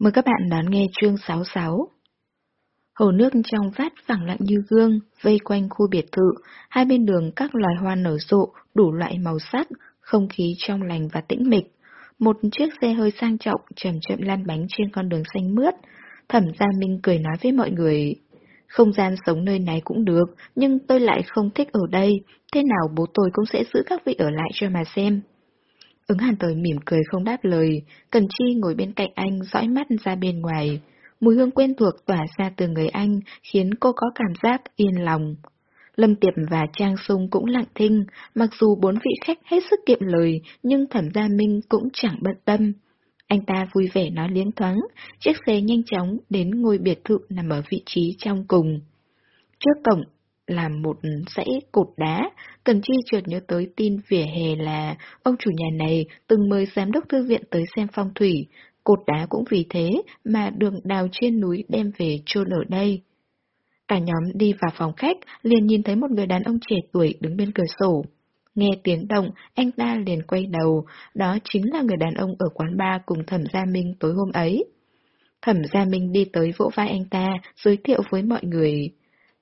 Mời các bạn đón nghe chương 66. Hồ nước trong vắt phẳng lặng như gương, vây quanh khu biệt thự, hai bên đường các loài hoa nở rộ, đủ loại màu sắc, không khí trong lành và tĩnh mịch. Một chiếc xe hơi sang trọng chậm chậm lan bánh trên con đường xanh mướt. Thẩm Gia Minh cười nói với mọi người. Không gian sống nơi này cũng được, nhưng tôi lại không thích ở đây, thế nào bố tôi cũng sẽ giữ các vị ở lại cho mà xem. Ứng hàn tới mỉm cười không đáp lời, Cần Chi ngồi bên cạnh anh dõi mắt ra bên ngoài. Mùi hương quen thuộc tỏa ra từ người anh, khiến cô có cảm giác yên lòng. Lâm Tiệp và Trang Sung cũng lặng thinh, mặc dù bốn vị khách hết sức kiệm lời, nhưng Thẩm Gia Minh cũng chẳng bận tâm. Anh ta vui vẻ nói liếng thoáng, chiếc xe nhanh chóng đến ngôi biệt thự nằm ở vị trí trong cùng. Trước cổng là một dãy cột đá, Cần Chi chợt nhớ tới tin vỉa hè là ông chủ nhà này từng mời giám đốc thư viện tới xem phong thủy, cột đá cũng vì thế mà đường đào trên núi đem về chôn ở đây. Cả nhóm đi vào phòng khách, liền nhìn thấy một người đàn ông trẻ tuổi đứng bên cửa sổ. Nghe tiếng động, anh ta liền quay đầu, đó chính là người đàn ông ở quán bar cùng Thẩm Gia Minh tối hôm ấy. Thẩm Gia Minh đi tới vỗ vai anh ta, giới thiệu với mọi người.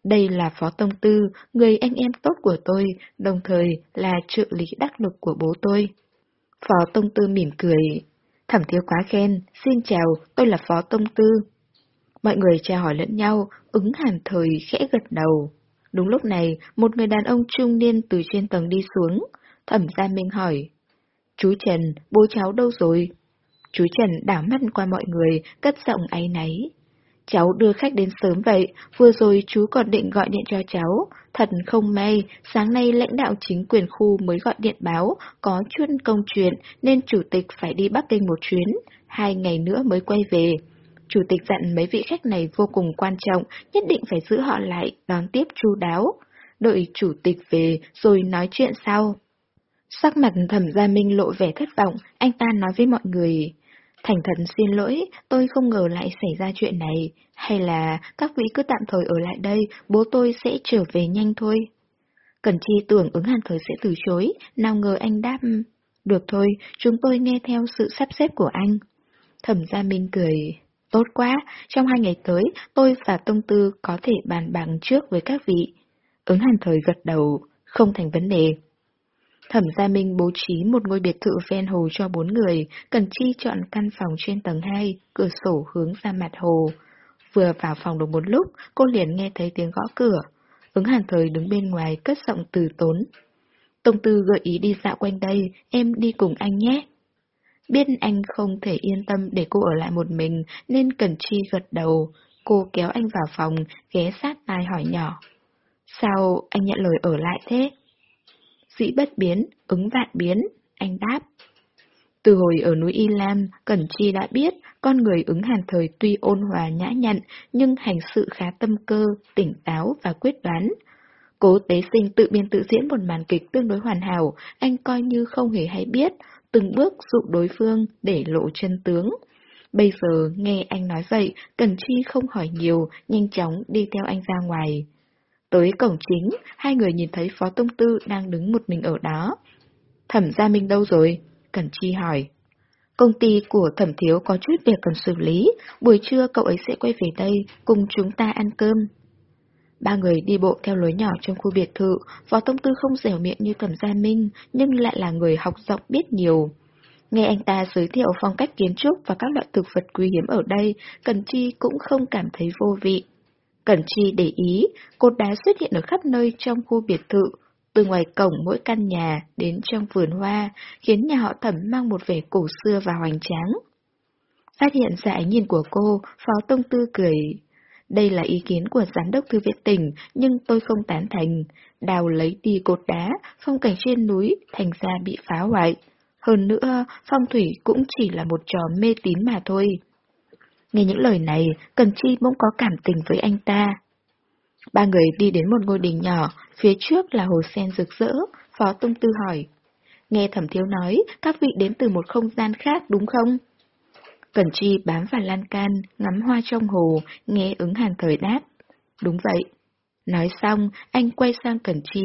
Đây là Phó Tông Tư, người anh em tốt của tôi, đồng thời là trợ lý đắc lực của bố tôi. Phó Tông Tư mỉm cười. Thẩm thiếu quá khen, xin chào, tôi là Phó Tông Tư. Mọi người chào hỏi lẫn nhau, ứng hàn thời khẽ gật đầu. Đúng lúc này, một người đàn ông trung niên từ trên tầng đi xuống. Thẩm Gia Minh hỏi. Chú Trần, bố cháu đâu rồi? Chú Trần đảo mắt qua mọi người, cất giọng áy náy. Cháu đưa khách đến sớm vậy, vừa rồi chú còn định gọi điện cho cháu. Thật không may, sáng nay lãnh đạo chính quyền khu mới gọi điện báo, có chuyên công chuyện nên chủ tịch phải đi Bắc Kinh một chuyến, hai ngày nữa mới quay về. Chủ tịch dặn mấy vị khách này vô cùng quan trọng, nhất định phải giữ họ lại, đón tiếp chu đáo. Đợi chủ tịch về rồi nói chuyện sau. Sắc mặt thẩm gia minh lộ vẻ thất vọng, anh ta nói với mọi người. Thành thật xin lỗi, tôi không ngờ lại xảy ra chuyện này. Hay là các vị cứ tạm thời ở lại đây, bố tôi sẽ trở về nhanh thôi. Cần chi tưởng ứng hàn thời sẽ từ chối, nào ngờ anh đáp. Được thôi, chúng tôi nghe theo sự sắp xếp của anh. Thẩm gia minh cười. Tốt quá, trong hai ngày tới, tôi và Tông Tư có thể bàn bằng trước với các vị. Ứng hàn thời gật đầu, không thành vấn đề. Thẩm Gia Minh bố trí một ngôi biệt thự ven hồ cho bốn người, Cần Chi chọn căn phòng trên tầng 2, cửa sổ hướng ra mặt hồ. Vừa vào phòng được một lúc, cô liền nghe thấy tiếng gõ cửa. Ứng hàn thời đứng bên ngoài cất giọng từ tốn. Tông Tư gợi ý đi dạo quanh đây, em đi cùng anh nhé. Biết anh không thể yên tâm để cô ở lại một mình nên Cần Chi gật đầu. Cô kéo anh vào phòng, ghé sát tai hỏi nhỏ. Sao anh nhận lời ở lại thế? Dĩ bất biến, ứng vạn biến, anh đáp. Từ hồi ở núi Y Lam, Cẩn Chi đã biết con người ứng hàn thời tuy ôn hòa nhã nhặn nhưng hành sự khá tâm cơ, tỉnh táo và quyết đoán. Cố tế sinh tự biên tự diễn một màn kịch tương đối hoàn hảo, anh coi như không hề hay biết, từng bước dụ đối phương để lộ chân tướng. Bây giờ nghe anh nói vậy, Cần Chi không hỏi nhiều, nhanh chóng đi theo anh ra ngoài. Tới cổng chính, hai người nhìn thấy Phó Tông Tư đang đứng một mình ở đó. Thẩm Gia Minh đâu rồi? cẩn Chi hỏi. Công ty của Thẩm Thiếu có chút việc cần xử lý, buổi trưa cậu ấy sẽ quay về đây cùng chúng ta ăn cơm. Ba người đi bộ theo lối nhỏ trong khu biệt thự, Phó Tông Tư không dẻo miệng như Thẩm Gia Minh, nhưng lại là người học rộng biết nhiều. Nghe anh ta giới thiệu phong cách kiến trúc và các loại thực vật quý hiếm ở đây, Cần Chi cũng không cảm thấy vô vị. Cẩn Chi để ý, cột đá xuất hiện ở khắp nơi trong khu biệt thự, từ ngoài cổng mỗi căn nhà đến trong vườn hoa, khiến nhà họ thẩm mang một vẻ cổ xưa và hoành tráng. Phát hiện ra ánh nhìn của cô, Phó Tông Tư cười. Đây là ý kiến của giám đốc thư viện tỉnh, nhưng tôi không tán thành. Đào lấy đi cột đá, phong cảnh trên núi, thành ra bị phá hoại. Hơn nữa, phong thủy cũng chỉ là một trò mê tín mà thôi. Nghe những lời này, Cần Chi bỗng có cảm tình với anh ta. Ba người đi đến một ngôi đình nhỏ, phía trước là hồ sen rực rỡ, Phó Tông Tư hỏi. Nghe thẩm thiếu nói, các vị đến từ một không gian khác đúng không? Cẩn Chi bám vào lan can, ngắm hoa trong hồ, nghe ứng hàn thời đáp. Đúng vậy. Nói xong, anh quay sang Cẩn Chi.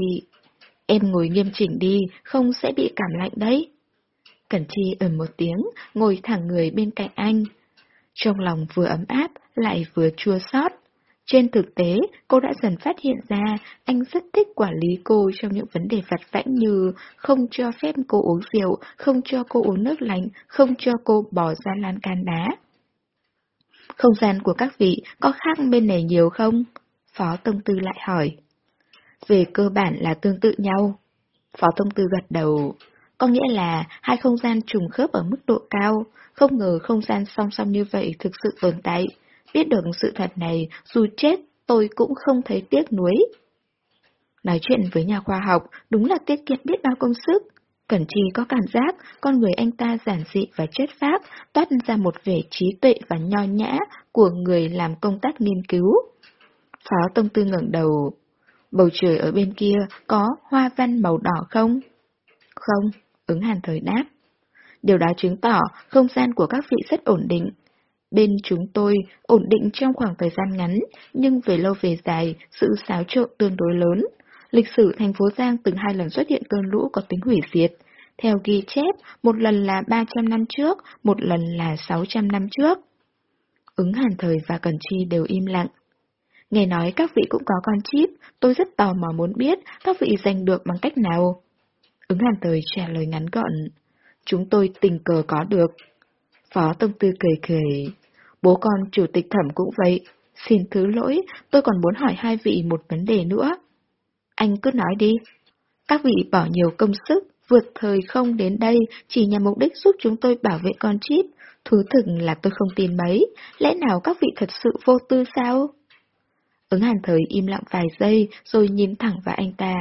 Em ngồi nghiêm chỉnh đi, không sẽ bị cảm lạnh đấy. Cẩn Chi ừm một tiếng, ngồi thẳng người bên cạnh anh. Trong lòng vừa ấm áp, lại vừa chua xót. Trên thực tế, cô đã dần phát hiện ra anh rất thích quản lý cô trong những vấn đề vặt vãnh như không cho phép cô uống rượu, không cho cô uống nước lạnh, không cho cô bỏ ra lan can đá. Không gian của các vị có khác bên này nhiều không? Phó Tông Tư lại hỏi. Về cơ bản là tương tự nhau. Phó Tông Tư gật đầu. Có nghĩa là hai không gian trùng khớp ở mức độ cao, không ngờ không gian song song như vậy thực sự tồn tại. Biết được sự thật này, dù chết, tôi cũng không thấy tiếc nuối. Nói chuyện với nhà khoa học đúng là tiết kiệm biết bao công sức. Cẩn trì có cảm giác con người anh ta giản dị và chất pháp toát ra một vẻ trí tuệ và nho nhã của người làm công tác nghiên cứu. Phó Tông Tư ngẩng đầu. Bầu trời ở bên kia có hoa văn màu đỏ không? Không, ứng hàn thời đáp. Điều đó chứng tỏ không gian của các vị rất ổn định. Bên chúng tôi ổn định trong khoảng thời gian ngắn, nhưng về lâu về dài, sự xáo trộn tương đối lớn. Lịch sử thành phố Giang từng hai lần xuất hiện cơn lũ có tính hủy diệt. Theo ghi chép, một lần là 300 năm trước, một lần là 600 năm trước. Ứng hàn thời và Cần Chi đều im lặng. Nghe nói các vị cũng có con chip, tôi rất tò mò muốn biết các vị giành được bằng cách nào. Ứng hàn thời trả lời ngắn gọn. Chúng tôi tình cờ có được. Phó Tông Tư cười cười. Bố con chủ tịch thẩm cũng vậy. Xin thứ lỗi, tôi còn muốn hỏi hai vị một vấn đề nữa. Anh cứ nói đi. Các vị bỏ nhiều công sức, vượt thời không đến đây chỉ nhằm mục đích giúp chúng tôi bảo vệ con chip. Thú thực là tôi không tin mấy, lẽ nào các vị thật sự vô tư sao? Ứng hàn thời im lặng vài giây rồi nhìn thẳng vào anh ta.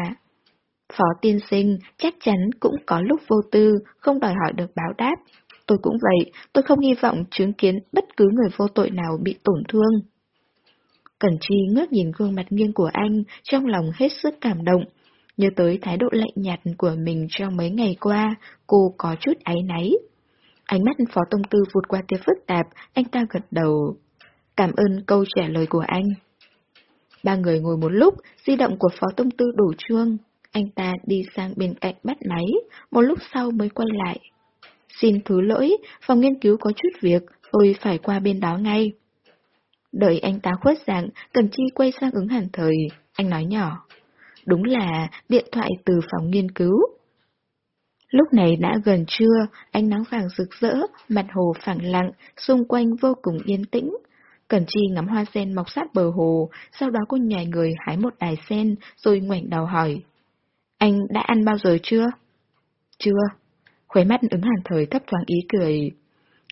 Phó tiên sinh chắc chắn cũng có lúc vô tư, không đòi hỏi được báo đáp. Tôi cũng vậy, tôi không hy vọng chứng kiến bất cứ người vô tội nào bị tổn thương. Cẩn Chi ngước nhìn gương mặt nghiêng của anh, trong lòng hết sức cảm động. Nhớ tới thái độ lạnh nhạt của mình trong mấy ngày qua, cô có chút áy náy. Ánh mắt Phó Tông Tư vụt qua tia phức tạp, anh ta gật đầu. Cảm ơn câu trả lời của anh. Ba người ngồi một lúc, di động của Phó Tông Tư đổ chuông. Anh ta đi sang bên cạnh bắt máy, một lúc sau mới quay lại. Xin thứ lỗi, phòng nghiên cứu có chút việc, tôi phải qua bên đó ngay. Đợi anh ta khuất dạng, Cần Chi quay sang ứng hàn thời, anh nói nhỏ. Đúng là điện thoại từ phòng nghiên cứu. Lúc này đã gần trưa, ánh nắng vàng rực rỡ, mặt hồ phẳng lặng, xung quanh vô cùng yên tĩnh. Cẩn Chi ngắm hoa sen mọc sát bờ hồ, sau đó cô nhảy người hái một đài sen, rồi ngoảnh đầu hỏi. Anh đã ăn bao giờ chưa? Chưa. Khóe mắt ứng hàn thời thấp thoáng ý cười.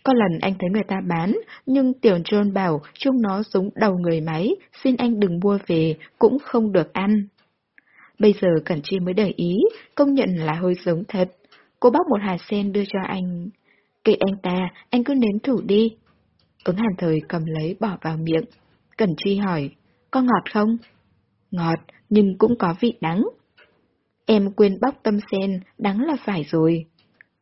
Có lần anh thấy người ta bán, nhưng tiểu John bảo chúng nó giống đầu người máy, xin anh đừng mua về, cũng không được ăn. Bây giờ Cẩn Chi mới để ý, công nhận là hơi giống thật. Cô bóc một hạt sen đưa cho anh. Kệ anh ta, anh cứ nếm thử đi. Ứng hàn thời cầm lấy bỏ vào miệng. Cẩn Chi hỏi, có ngọt không? Ngọt, nhưng cũng có vị đắng. Em quên bóc tâm sen, đắng là phải rồi.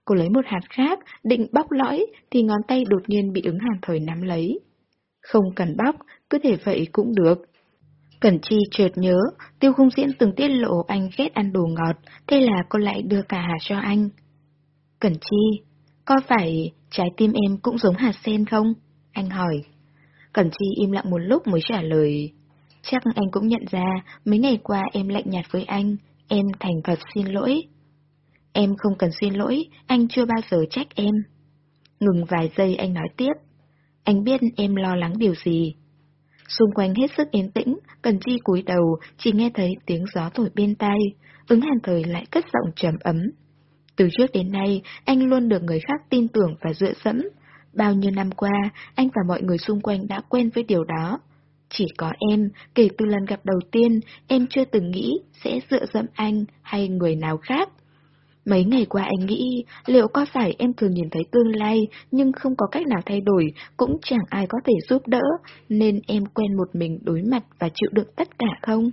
Cô lấy một hạt khác, định bóc lõi, thì ngón tay đột nhiên bị ứng hàng thời nắm lấy. Không cần bóc, cứ để vậy cũng được. Cẩn Chi chợt nhớ, Tiêu Khung Diễn từng tiết lộ anh ghét ăn đồ ngọt, thế là cô lại đưa cả hạt cho anh. Cẩn Chi, có phải trái tim em cũng giống hạt sen không? Anh hỏi. Cẩn Chi im lặng một lúc mới trả lời. Chắc anh cũng nhận ra, mấy ngày qua em lạnh nhạt với anh, em thành thật xin lỗi. Em không cần xin lỗi, anh chưa bao giờ trách em. Ngừng vài giây anh nói tiếp. Anh biết em lo lắng điều gì. Xung quanh hết sức yên tĩnh, Cần Chi cúi đầu, chỉ nghe thấy tiếng gió thổi bên tai, ứng hàn thời lại cất giọng trầm ấm. Từ trước đến nay, anh luôn được người khác tin tưởng và dựa dẫm. Bao nhiêu năm qua, anh và mọi người xung quanh đã quen với điều đó. Chỉ có em, kể từ lần gặp đầu tiên, em chưa từng nghĩ sẽ dựa dẫm anh hay người nào khác. Mấy ngày qua anh nghĩ, liệu có phải em thường nhìn thấy tương lai, nhưng không có cách nào thay đổi, cũng chẳng ai có thể giúp đỡ, nên em quen một mình đối mặt và chịu đựng tất cả không?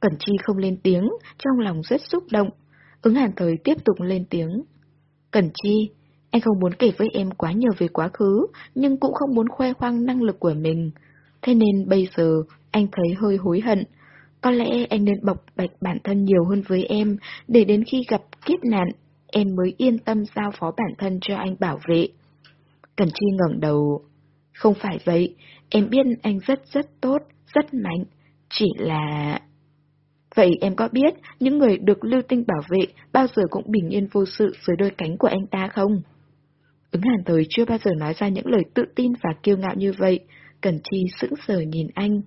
Cẩn Chi không lên tiếng, trong lòng rất xúc động. Ứng hàn thời tiếp tục lên tiếng. Cẩn Chi, anh không muốn kể với em quá nhiều về quá khứ, nhưng cũng không muốn khoe khoang năng lực của mình. Thế nên bây giờ, anh thấy hơi hối hận. Có lẽ anh nên bộc bạch bản thân nhiều hơn với em, để đến khi gặp kiếp nạn, em mới yên tâm giao phó bản thân cho anh bảo vệ. Cần Chi ngẩng đầu. Không phải vậy, em biết anh rất rất tốt, rất mạnh, chỉ là... Vậy em có biết những người được lưu tinh bảo vệ bao giờ cũng bình yên vô sự dưới đôi cánh của anh ta không? Ứng hàn thời chưa bao giờ nói ra những lời tự tin và kiêu ngạo như vậy, Cần Chi sững sờ nhìn anh.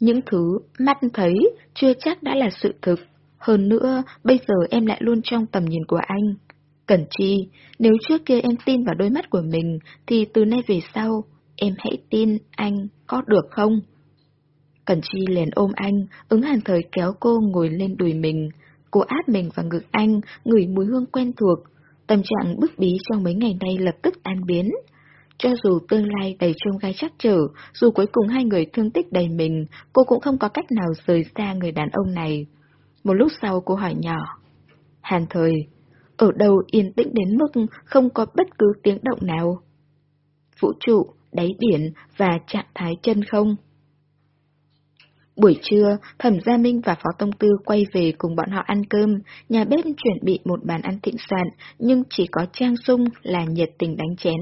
Những thứ mắt thấy chưa chắc đã là sự thực. Hơn nữa, bây giờ em lại luôn trong tầm nhìn của anh. Cẩn Chi, nếu trước kia em tin vào đôi mắt của mình, thì từ nay về sau, em hãy tin anh, có được không? Cẩn Chi liền ôm anh, ứng hàn thời kéo cô ngồi lên đùi mình. Cô áp mình vào ngực anh, ngửi mùi hương quen thuộc. Tâm trạng bức bí trong mấy ngày nay lập tức tan biến. Cho dù tương lai đầy trông gai chắc trở, dù cuối cùng hai người thương tích đầy mình, cô cũng không có cách nào rời xa người đàn ông này. Một lúc sau cô hỏi nhỏ. Hàn thời, ở đâu yên tĩnh đến mức không có bất cứ tiếng động nào? Vũ trụ, đáy biển và trạng thái chân không? Buổi trưa, Thẩm Gia Minh và Phó Tông Tư quay về cùng bọn họ ăn cơm, nhà bếp chuẩn bị một bàn ăn thịnh soạn, nhưng chỉ có Trang Sung là nhiệt tình đánh chén.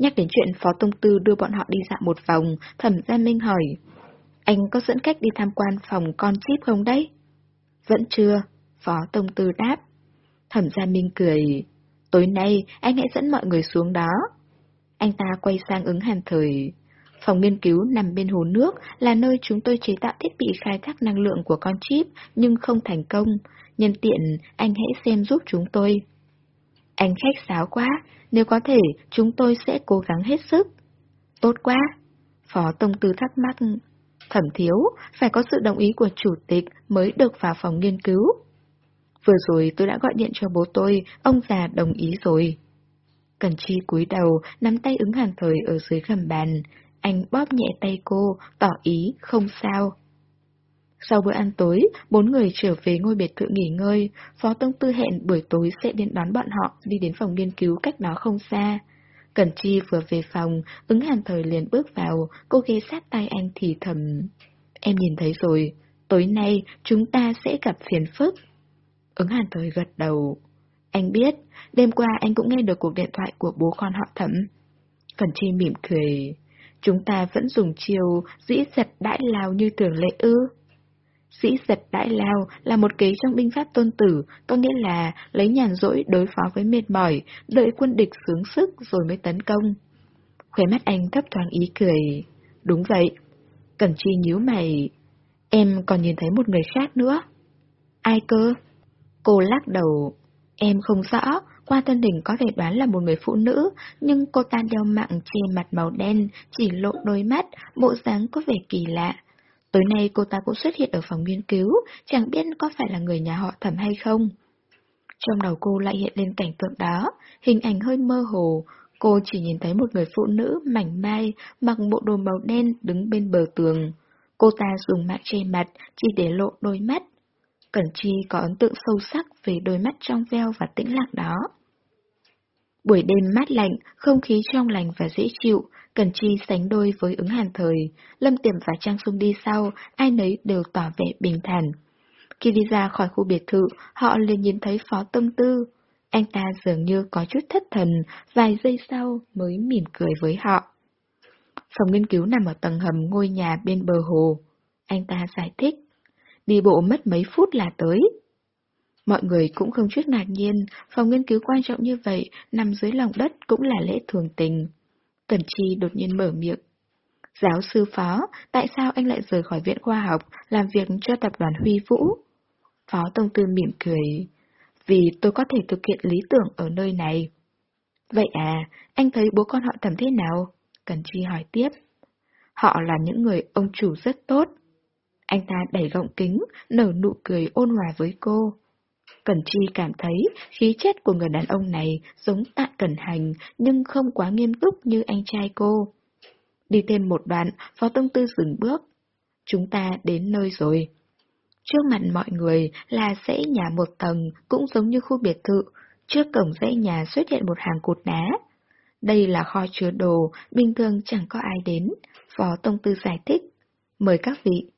Nhắc đến chuyện Phó Tông Tư đưa bọn họ đi dạo một vòng, Thẩm Gia Minh hỏi, anh có dẫn cách đi tham quan phòng con chip không đấy? Vẫn chưa, Phó Tông Tư đáp. Thẩm Gia Minh cười, tối nay anh hãy dẫn mọi người xuống đó. Anh ta quay sang ứng hàn thời. Phòng nghiên cứu nằm bên hồ nước là nơi chúng tôi chế tạo thiết bị khai thác năng lượng của con chip nhưng không thành công. Nhân tiện, anh hãy xem giúp chúng tôi. Anh khách sáo quá, nếu có thể, chúng tôi sẽ cố gắng hết sức. Tốt quá. Phó Tông Tư thắc mắc. Thẩm thiếu, phải có sự đồng ý của chủ tịch mới được vào phòng nghiên cứu. Vừa rồi tôi đã gọi điện cho bố tôi, ông già đồng ý rồi. Cần Chi cúi đầu, nắm tay ứng hàn thời ở dưới gầm bàn. Anh bóp nhẹ tay cô, tỏ ý không sao. Sau bữa ăn tối, bốn người trở về ngôi biệt thự nghỉ ngơi, Phó Tông Tư hẹn buổi tối sẽ đến đón bọn họ đi đến phòng nghiên cứu cách đó không xa. Cẩn Chi vừa về phòng, ứng hàn thời liền bước vào, cô ghé sát tay anh thì thầm. Em nhìn thấy rồi, tối nay chúng ta sẽ gặp phiền phức. Ứng hàn thời gật đầu. Anh biết, đêm qua anh cũng nghe được cuộc điện thoại của bố con họ thẩm. Cẩn Chi mỉm cười. Chúng ta vẫn dùng chiều dĩ giật đãi lao như thường lệ ư. Sĩ giật đại lao là một kế trong binh pháp tôn tử, có nghĩa là lấy nhàn rỗi đối phó với mệt mỏi, đợi quân địch sướng sức rồi mới tấn công. Khóe mắt anh thấp thoáng ý cười. Đúng vậy. Cẩn chi nhíu mày. Em còn nhìn thấy một người khác nữa. Ai cơ? Cô lắc đầu. Em không rõ, qua thân hình có thể đoán là một người phụ nữ, nhưng cô ta đeo mạng che mặt màu đen, chỉ lộ đôi mắt, bộ dáng có vẻ kỳ lạ. Tối nay cô ta cũng xuất hiện ở phòng nghiên cứu, chẳng biết có phải là người nhà họ thẩm hay không. Trong đầu cô lại hiện lên cảnh tượng đó, hình ảnh hơi mơ hồ, cô chỉ nhìn thấy một người phụ nữ mảnh mai, mặc bộ đồ màu đen đứng bên bờ tường. Cô ta dùng mạng che mặt, chỉ để lộ đôi mắt. Cẩn Chi có ấn tượng sâu sắc về đôi mắt trong veo và tĩnh lặng đó. Buổi đêm mát lạnh, không khí trong lành và dễ chịu, Cần Chi sánh đôi với ứng hàn thời, Lâm Tiềm và Trang Sung đi sau, ai nấy đều tỏ vẻ bình thản. Khi đi ra khỏi khu biệt thự, họ liền nhìn thấy Phó Tâm Tư. Anh ta dường như có chút thất thần, vài giây sau mới mỉm cười với họ. Phòng nghiên cứu nằm ở tầng hầm ngôi nhà bên bờ hồ. Anh ta giải thích. Đi bộ mất mấy phút là tới. Mọi người cũng không chút ngạc nhiên, phòng nghiên cứu quan trọng như vậy, nằm dưới lòng đất cũng là lễ thường tình. Cẩn Chi đột nhiên mở miệng. Giáo sư phó, tại sao anh lại rời khỏi viện khoa học, làm việc cho tập đoàn Huy Vũ? Phó Tông Tư mỉm cười. Vì tôi có thể thực hiện lý tưởng ở nơi này. Vậy à, anh thấy bố con họ tầm thế nào? Cần Chi hỏi tiếp. Họ là những người ông chủ rất tốt. Anh ta đẩy gọng kính, nở nụ cười ôn hòa với cô. Cẩn Chi cảm thấy khí chất của người đàn ông này giống tạ cẩn hành nhưng không quá nghiêm túc như anh trai cô. Đi thêm một đoạn, Phó Tông Tư dừng bước. Chúng ta đến nơi rồi. Trước mặt mọi người là dãy nhà một tầng cũng giống như khu biệt thự. Trước cổng dãy nhà xuất hiện một hàng cột đá. Đây là kho chứa đồ, bình thường chẳng có ai đến. Phó Tông Tư giải thích. Mời các vị.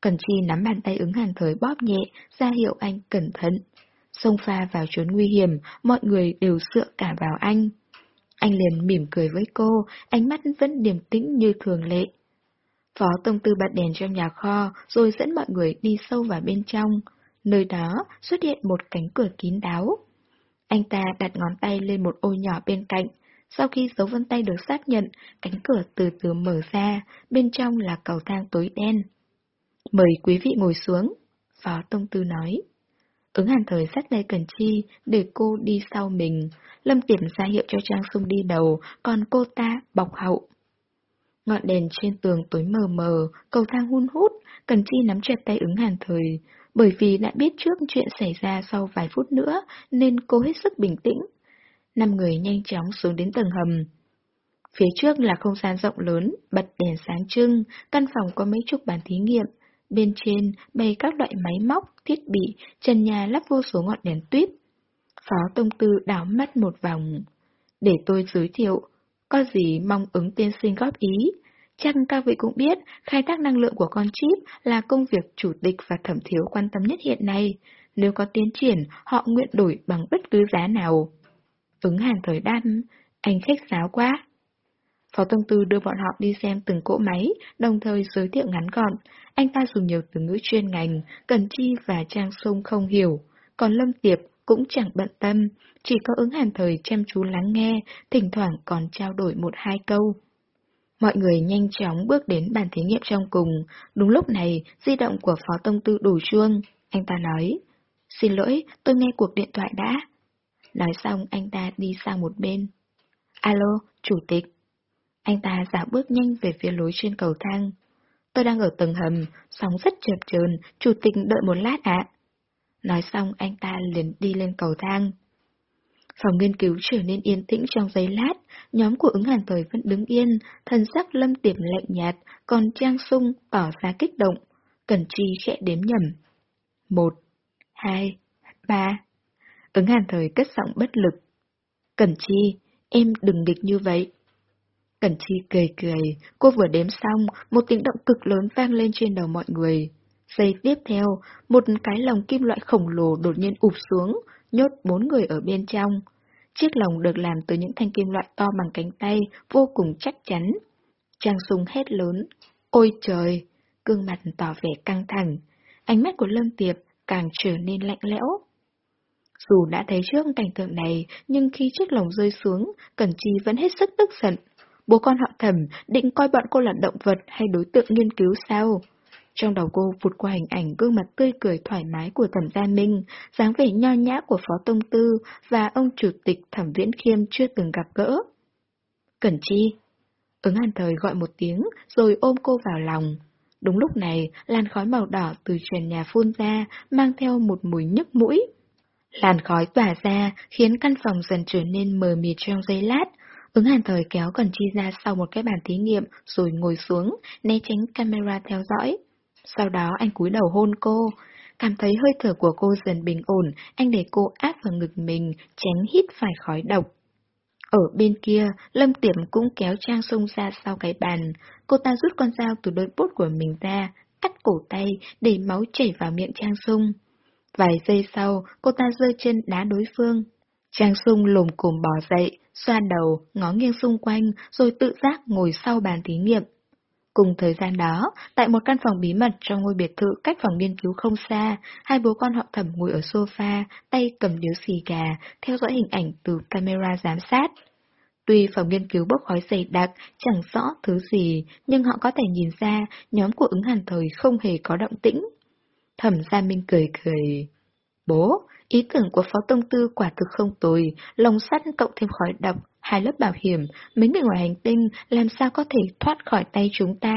Cần Chi nắm bàn tay ứng hàn thời bóp nhẹ, ra hiệu anh cẩn thận. Xông pha vào chốn nguy hiểm, mọi người đều dựa cả vào anh. Anh liền mỉm cười với cô, ánh mắt vẫn điềm tĩnh như thường lệ. Phó Tông Tư bật đèn trong nhà kho, rồi dẫn mọi người đi sâu vào bên trong. Nơi đó xuất hiện một cánh cửa kín đáo. Anh ta đặt ngón tay lên một ô nhỏ bên cạnh. Sau khi dấu vân tay được xác nhận, cánh cửa từ từ mở ra, bên trong là cầu thang tối đen. Mời quý vị ngồi xuống, Phó Tông Tư nói. Ứng hàn thời sát tay Cần Chi để cô đi sau mình. Lâm Tiệp ra hiệu cho Trang Sung đi đầu, còn cô ta bọc hậu. Ngọn đèn trên tường tối mờ mờ, cầu thang hun hút, Cần Chi nắm chặt tay ứng hàn thời. Bởi vì đã biết trước chuyện xảy ra sau vài phút nữa, nên cô hết sức bình tĩnh. Năm người nhanh chóng xuống đến tầng hầm. Phía trước là không gian rộng lớn, bật đèn sáng trưng, căn phòng có mấy chục bàn thí nghiệm, Bên trên bày các loại máy móc, thiết bị, trần nhà lắp vô số ngọn đèn tuyết. Phó Tông Tư đảo mắt một vòng. Để tôi giới thiệu, có gì mong ứng tiên sinh góp ý. Chắc các vị cũng biết, khai thác năng lượng của con chip là công việc chủ tịch và thẩm thiếu quan tâm nhất hiện nay. Nếu có tiến triển, họ nguyện đổi bằng bất cứ giá nào. Ứng hàn thời đan, anh khách sáo quá. Phó Tông Tư đưa bọn họ đi xem từng cỗ máy, đồng thời giới thiệu ngắn gọn. Anh ta dùng nhiều từ ngữ chuyên ngành, Cần Chi và Trang Sông không hiểu. Còn Lâm Tiệp cũng chẳng bận tâm, chỉ có ứng hàn thời chăm chú lắng nghe, thỉnh thoảng còn trao đổi một hai câu. Mọi người nhanh chóng bước đến bàn thí nghiệm trong cùng. Đúng lúc này, di động của Phó Tông Tư đổ chuông. Anh ta nói, xin lỗi, tôi nghe cuộc điện thoại đã. Nói xong anh ta đi sang một bên. Alo, chủ tịch. Anh ta dạo bước nhanh về phía lối trên cầu thang. Tôi đang ở tầng hầm, sóng rất chập chờn, chủ tịch đợi một lát ạ. Nói xong anh ta liền đi lên cầu thang. Phòng nghiên cứu trở nên yên tĩnh trong giây lát, nhóm của ứng hàn thời vẫn đứng yên, thần sắc lâm tiềm lạnh nhạt, còn Trang Sung tỏ ra kích động. Cẩn Chi khẽ đếm nhầm. Một, hai, ba. Ứng hàn thời cất giọng bất lực. Cẩn Chi, em đừng nghịch như vậy. Cẩn Chi cười cười, cô vừa đếm xong, một tiếng động cực lớn vang lên trên đầu mọi người. Giây tiếp theo, một cái lồng kim loại khổng lồ đột nhiên ụp xuống, nhốt bốn người ở bên trong. Chiếc lồng được làm từ những thanh kim loại to bằng cánh tay, vô cùng chắc chắn. Trang sung hét lớn. Ôi trời! Cương mặt tỏ vẻ căng thẳng. Ánh mắt của Lâm Tiệp càng trở nên lạnh lẽo. Dù đã thấy trước cảnh tượng này, nhưng khi chiếc lồng rơi xuống, Cẩn Chi vẫn hết sức tức giận. Bố con họ thẩm định coi bọn cô là động vật hay đối tượng nghiên cứu sao? Trong đầu cô vụt qua hình ảnh gương mặt tươi cười thoải mái của thẩm gia Minh, dáng vẻ nho nhã của phó tông tư và ông chủ tịch thẩm viễn khiêm chưa từng gặp gỡ. Cẩn chi? Ứng hàn thời gọi một tiếng rồi ôm cô vào lòng. Đúng lúc này, làn khói màu đỏ từ trần nhà phun ra, mang theo một mùi nhức mũi. Làn khói tỏa ra, khiến căn phòng dần trở nên mờ mịt trong giây lát, Ứng hàn thời kéo Cần Chi ra sau một cái bàn thí nghiệm rồi ngồi xuống, né tránh camera theo dõi. Sau đó anh cúi đầu hôn cô. Cảm thấy hơi thở của cô dần bình ổn, anh để cô áp vào ngực mình, tránh hít phải khói độc. Ở bên kia, Lâm Tiểm cũng kéo Trang Sung ra sau cái bàn. Cô ta rút con dao từ đôi bút của mình ra, cắt cổ tay để máu chảy vào miệng Trang Sung. Vài giây sau, cô ta rơi chân đá đối phương. Trang Sung lồm cồm bò dậy, xoa đầu, ngó nghiêng xung quanh, rồi tự giác ngồi sau bàn thí nghiệm. Cùng thời gian đó, tại một căn phòng bí mật trong ngôi biệt thự cách phòng nghiên cứu không xa, hai bố con họ thẩm ngồi ở sofa, tay cầm điếu xì gà, theo dõi hình ảnh từ camera giám sát. Tuy phòng nghiên cứu bốc khói dày đặc, chẳng rõ thứ gì, nhưng họ có thể nhìn ra nhóm của ứng hàn thời không hề có động tĩnh. Thẩm Gia Minh cười cười. Bố, Ý tưởng của Phó Tông Tư quả thực không tồi, lồng sắt cộng thêm khói độc, hai lớp bảo hiểm, mấy người ngoài hành tinh làm sao có thể thoát khỏi tay chúng ta?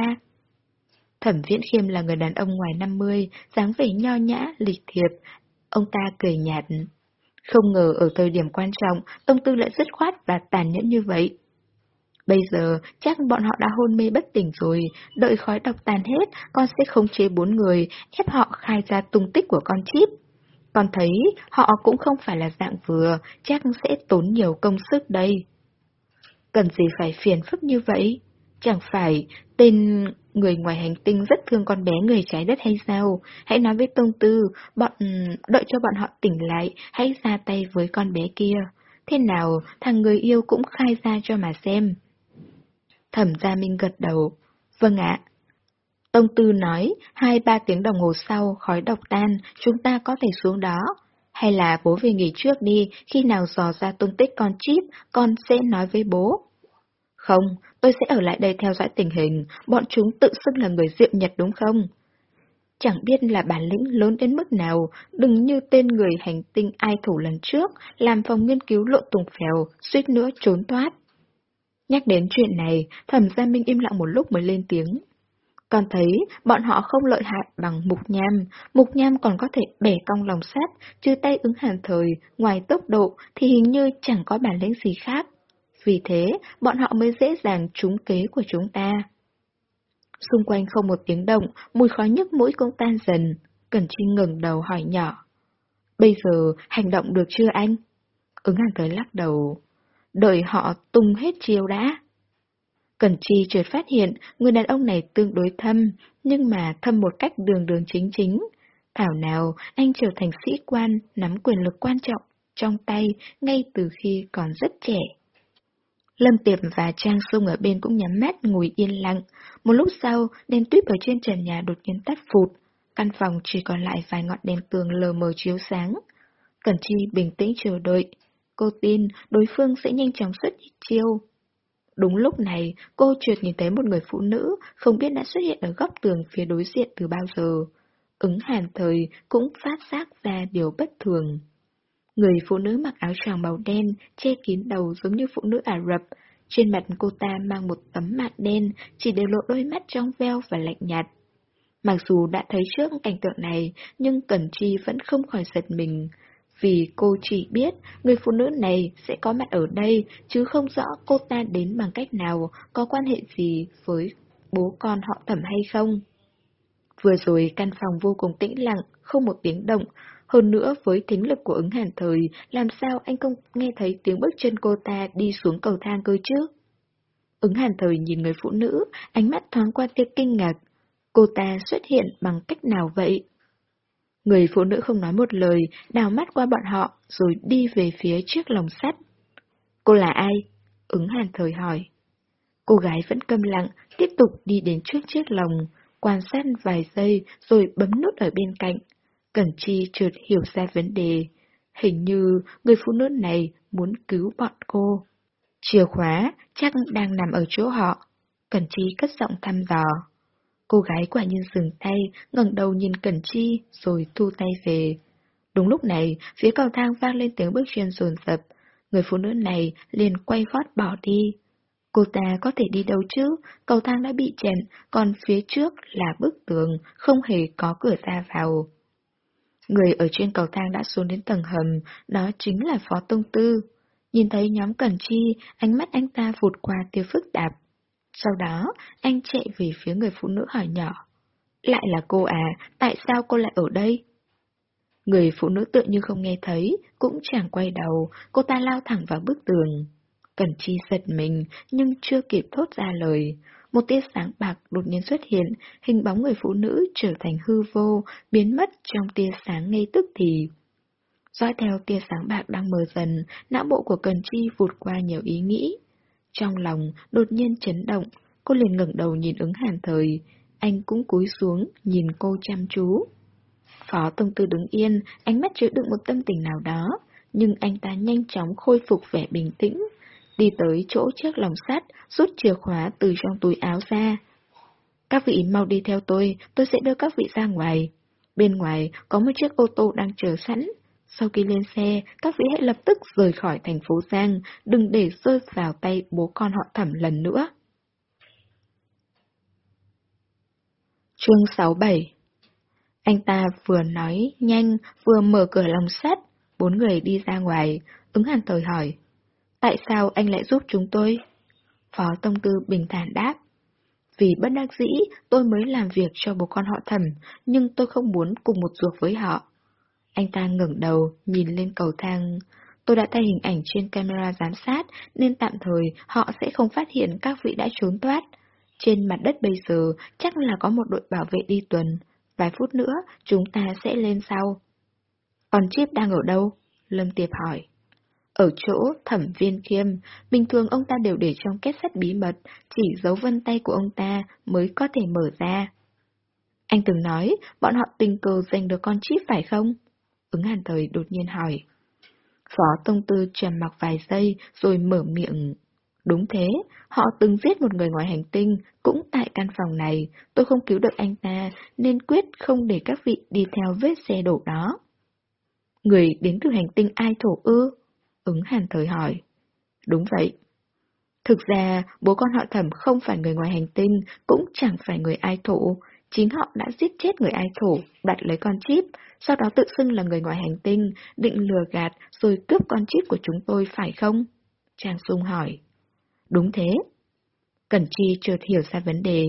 Thẩm Viễn Khiêm là người đàn ông ngoài 50, dáng vẻ nho nhã, lịch thiệp. Ông ta cười nhạt. Không ngờ ở thời điểm quan trọng, Tông Tư lại dứt khoát và tàn nhẫn như vậy. Bây giờ, chắc bọn họ đã hôn mê bất tỉnh rồi, đợi khói độc tàn hết, con sẽ khống chế bốn người, ép họ khai ra tung tích của con chip. Con thấy họ cũng không phải là dạng vừa, chắc sẽ tốn nhiều công sức đây. Cần gì phải phiền phức như vậy? Chẳng phải tên người ngoài hành tinh rất thương con bé người trái đất hay sao? Hãy nói với Tông Tư, bọn đợi cho bọn họ tỉnh lại, hãy ra tay với con bé kia. thế nào thằng người yêu cũng khai ra cho mà xem. Thẩm Gia Minh gật đầu. Vâng ạ. Tông Tư nói, hai ba tiếng đồng hồ sau khói độc tan, chúng ta có thể xuống đó. Hay là bố về nghỉ trước đi, khi nào dò ra tung tích con chip, con sẽ nói với bố. Không, tôi sẽ ở lại đây theo dõi tình hình, bọn chúng tự xưng là người diệm nhật đúng không? Chẳng biết là bản lĩnh lớn đến mức nào, đừng như tên người hành tinh ai thủ lần trước, làm phòng nghiên cứu lộ tùng phèo, suýt nữa trốn thoát. Nhắc đến chuyện này, thẩm gia minh im lặng một lúc mới lên tiếng. Còn thấy bọn họ không lợi hại bằng mục nham, mục nham còn có thể bẻ cong lòng sắt, chứ tay ứng hàn thời, ngoài tốc độ thì hình như chẳng có bản lĩnh gì khác. Vì thế, bọn họ mới dễ dàng trúng kế của chúng ta. Xung quanh không một tiếng động, mùi khói nhức mũi cũng tan dần. Cẩn Chi ngừng đầu hỏi nhỏ. Bây giờ, hành động được chưa anh? Ứng hàn tới lắc đầu. Đợi họ tung hết chiêu đã. Cẩn Chi chợt phát hiện người đàn ông này tương đối thâm, nhưng mà thâm một cách đường đường chính chính. Thảo nào anh trở thành sĩ quan, nắm quyền lực quan trọng trong tay ngay từ khi còn rất trẻ. Lâm Tiệp và Trang Sung ở bên cũng nhắm mắt ngồi yên lặng. Một lúc sau, đèn tuyết ở trên trần nhà đột nhiên tắt phụt. Căn phòng chỉ còn lại vài ngọn đèn tường lờ mờ chiếu sáng. Cẩn Chi bình tĩnh chờ đợi. Cô tin đối phương sẽ nhanh chóng xuất chiêu. Đúng lúc này, cô trượt nhìn thấy một người phụ nữ không biết đã xuất hiện ở góc tường phía đối diện từ bao giờ. Ứng hàn thời cũng phát giác ra điều bất thường. Người phụ nữ mặc áo tràng màu đen, che kín đầu giống như phụ nữ Ả Rập. Trên mặt cô ta mang một tấm mạng đen, chỉ để lộ đôi mắt trong veo và lạnh nhạt. Mặc dù đã thấy trước cảnh tượng này, nhưng Cẩn Chi vẫn không khỏi giật mình. Vì cô chỉ biết người phụ nữ này sẽ có mặt ở đây, chứ không rõ cô ta đến bằng cách nào, có quan hệ gì với bố con họ thẩm hay không. Vừa rồi căn phòng vô cùng tĩnh lặng, không một tiếng động, hơn nữa với thính lực của ứng hàn thời, làm sao anh không nghe thấy tiếng bước chân cô ta đi xuống cầu thang cơ chứ? Ứng hàn thời nhìn người phụ nữ, ánh mắt thoáng qua tia kinh ngạc. Cô ta xuất hiện bằng cách nào vậy? Người phụ nữ không nói một lời, đào mắt qua bọn họ, rồi đi về phía chiếc lồng sắt. Cô là ai? Ứng hàn thời hỏi. Cô gái vẫn câm lặng, tiếp tục đi đến trước chiếc lồng, quan sát vài giây rồi bấm nút ở bên cạnh. Cẩn Chi trượt hiểu ra vấn đề. Hình như người phụ nữ này muốn cứu bọn cô. Chìa khóa chắc đang nằm ở chỗ họ. Cẩn Chi cất giọng thăm dò. Cô gái quả nhiên dừng tay, ngẩng đầu nhìn Cẩn Chi, rồi thu tay về. Đúng lúc này, phía cầu thang vang lên tiếng bước chân rồn rập. Người phụ nữ này liền quay gót bỏ đi. Cô ta có thể đi đâu chứ? Cầu thang đã bị chèn, còn phía trước là bức tường, không hề có cửa ra vào. Người ở trên cầu thang đã xuống đến tầng hầm, đó chính là Phó Tông Tư. Nhìn thấy nhóm Cẩn Chi, ánh mắt anh ta vụt qua tiêu phức tạp. Sau đó, anh chạy về phía người phụ nữ hỏi nhỏ. Lại là cô à, tại sao cô lại ở đây? Người phụ nữ tự như không nghe thấy, cũng chẳng quay đầu, cô ta lao thẳng vào bức tường. Cẩn Chi giật mình, nhưng chưa kịp thốt ra lời. Một tia sáng bạc đột nhiên xuất hiện, hình bóng người phụ nữ trở thành hư vô, biến mất trong tia sáng ngay tức thì. Dõi theo tia sáng bạc đang mờ dần, não bộ của Cần Chi vụt qua nhiều ý nghĩ. Trong lòng đột nhiên chấn động, cô liền ngẩng đầu nhìn ứng hàn thời, anh cũng cúi xuống, nhìn cô chăm chú. Phó Tông Tư đứng yên, ánh mắt chứa đựng một tâm tình nào đó, nhưng anh ta nhanh chóng khôi phục vẻ bình tĩnh, đi tới chỗ chiếc lồng sắt, rút chìa khóa từ trong túi áo ra. Các vị mau đi theo tôi, tôi sẽ đưa các vị ra ngoài. Bên ngoài có một chiếc ô tô đang chờ sẵn. Sau khi lên xe, các vị hãy lập tức rời khỏi thành phố Giang, đừng để rơi vào tay bố con họ thẩm lần nữa. Chương 67 Anh ta vừa nói nhanh, vừa mở cửa lòng sắt, bốn người đi ra ngoài, ứng hàn tời hỏi. Tại sao anh lại giúp chúng tôi? Phó Tông Tư bình thản đáp. Vì bất đắc dĩ, tôi mới làm việc cho bố con họ thẩm, nhưng tôi không muốn cùng một ruột với họ. Anh ta ngẩng đầu, nhìn lên cầu thang. Tôi đã thay hình ảnh trên camera giám sát, nên tạm thời họ sẽ không phát hiện các vị đã trốn thoát. Trên mặt đất bây giờ chắc là có một đội bảo vệ đi tuần. Vài phút nữa, chúng ta sẽ lên sau. Còn chip đang ở đâu? Lâm Tiệp hỏi. Ở chỗ thẩm viên khiêm, bình thường ông ta đều để trong kết sắt bí mật, chỉ dấu vân tay của ông ta mới có thể mở ra. Anh từng nói, bọn họ tình cờ giành được con chip phải không? Ứng hàn thời đột nhiên hỏi. Phó Tông Tư trầm mặc vài giây rồi mở miệng. Đúng thế, họ từng giết một người ngoài hành tinh, cũng tại căn phòng này, tôi không cứu được anh ta, nên quyết không để các vị đi theo vết xe đổ đó. Người đến từ hành tinh ai thổ ư? Ứng hàn thời hỏi. Đúng vậy. Thực ra, bố con họ thẩm không phải người ngoài hành tinh, cũng chẳng phải người ai thổ. Chính họ đã giết chết người ai thổ, đặt lấy con chip, sau đó tự xưng là người ngoài hành tinh, định lừa gạt rồi cướp con chip của chúng tôi phải không? Trang Sung hỏi. Đúng thế. Cẩn Chi chợt hiểu ra vấn đề.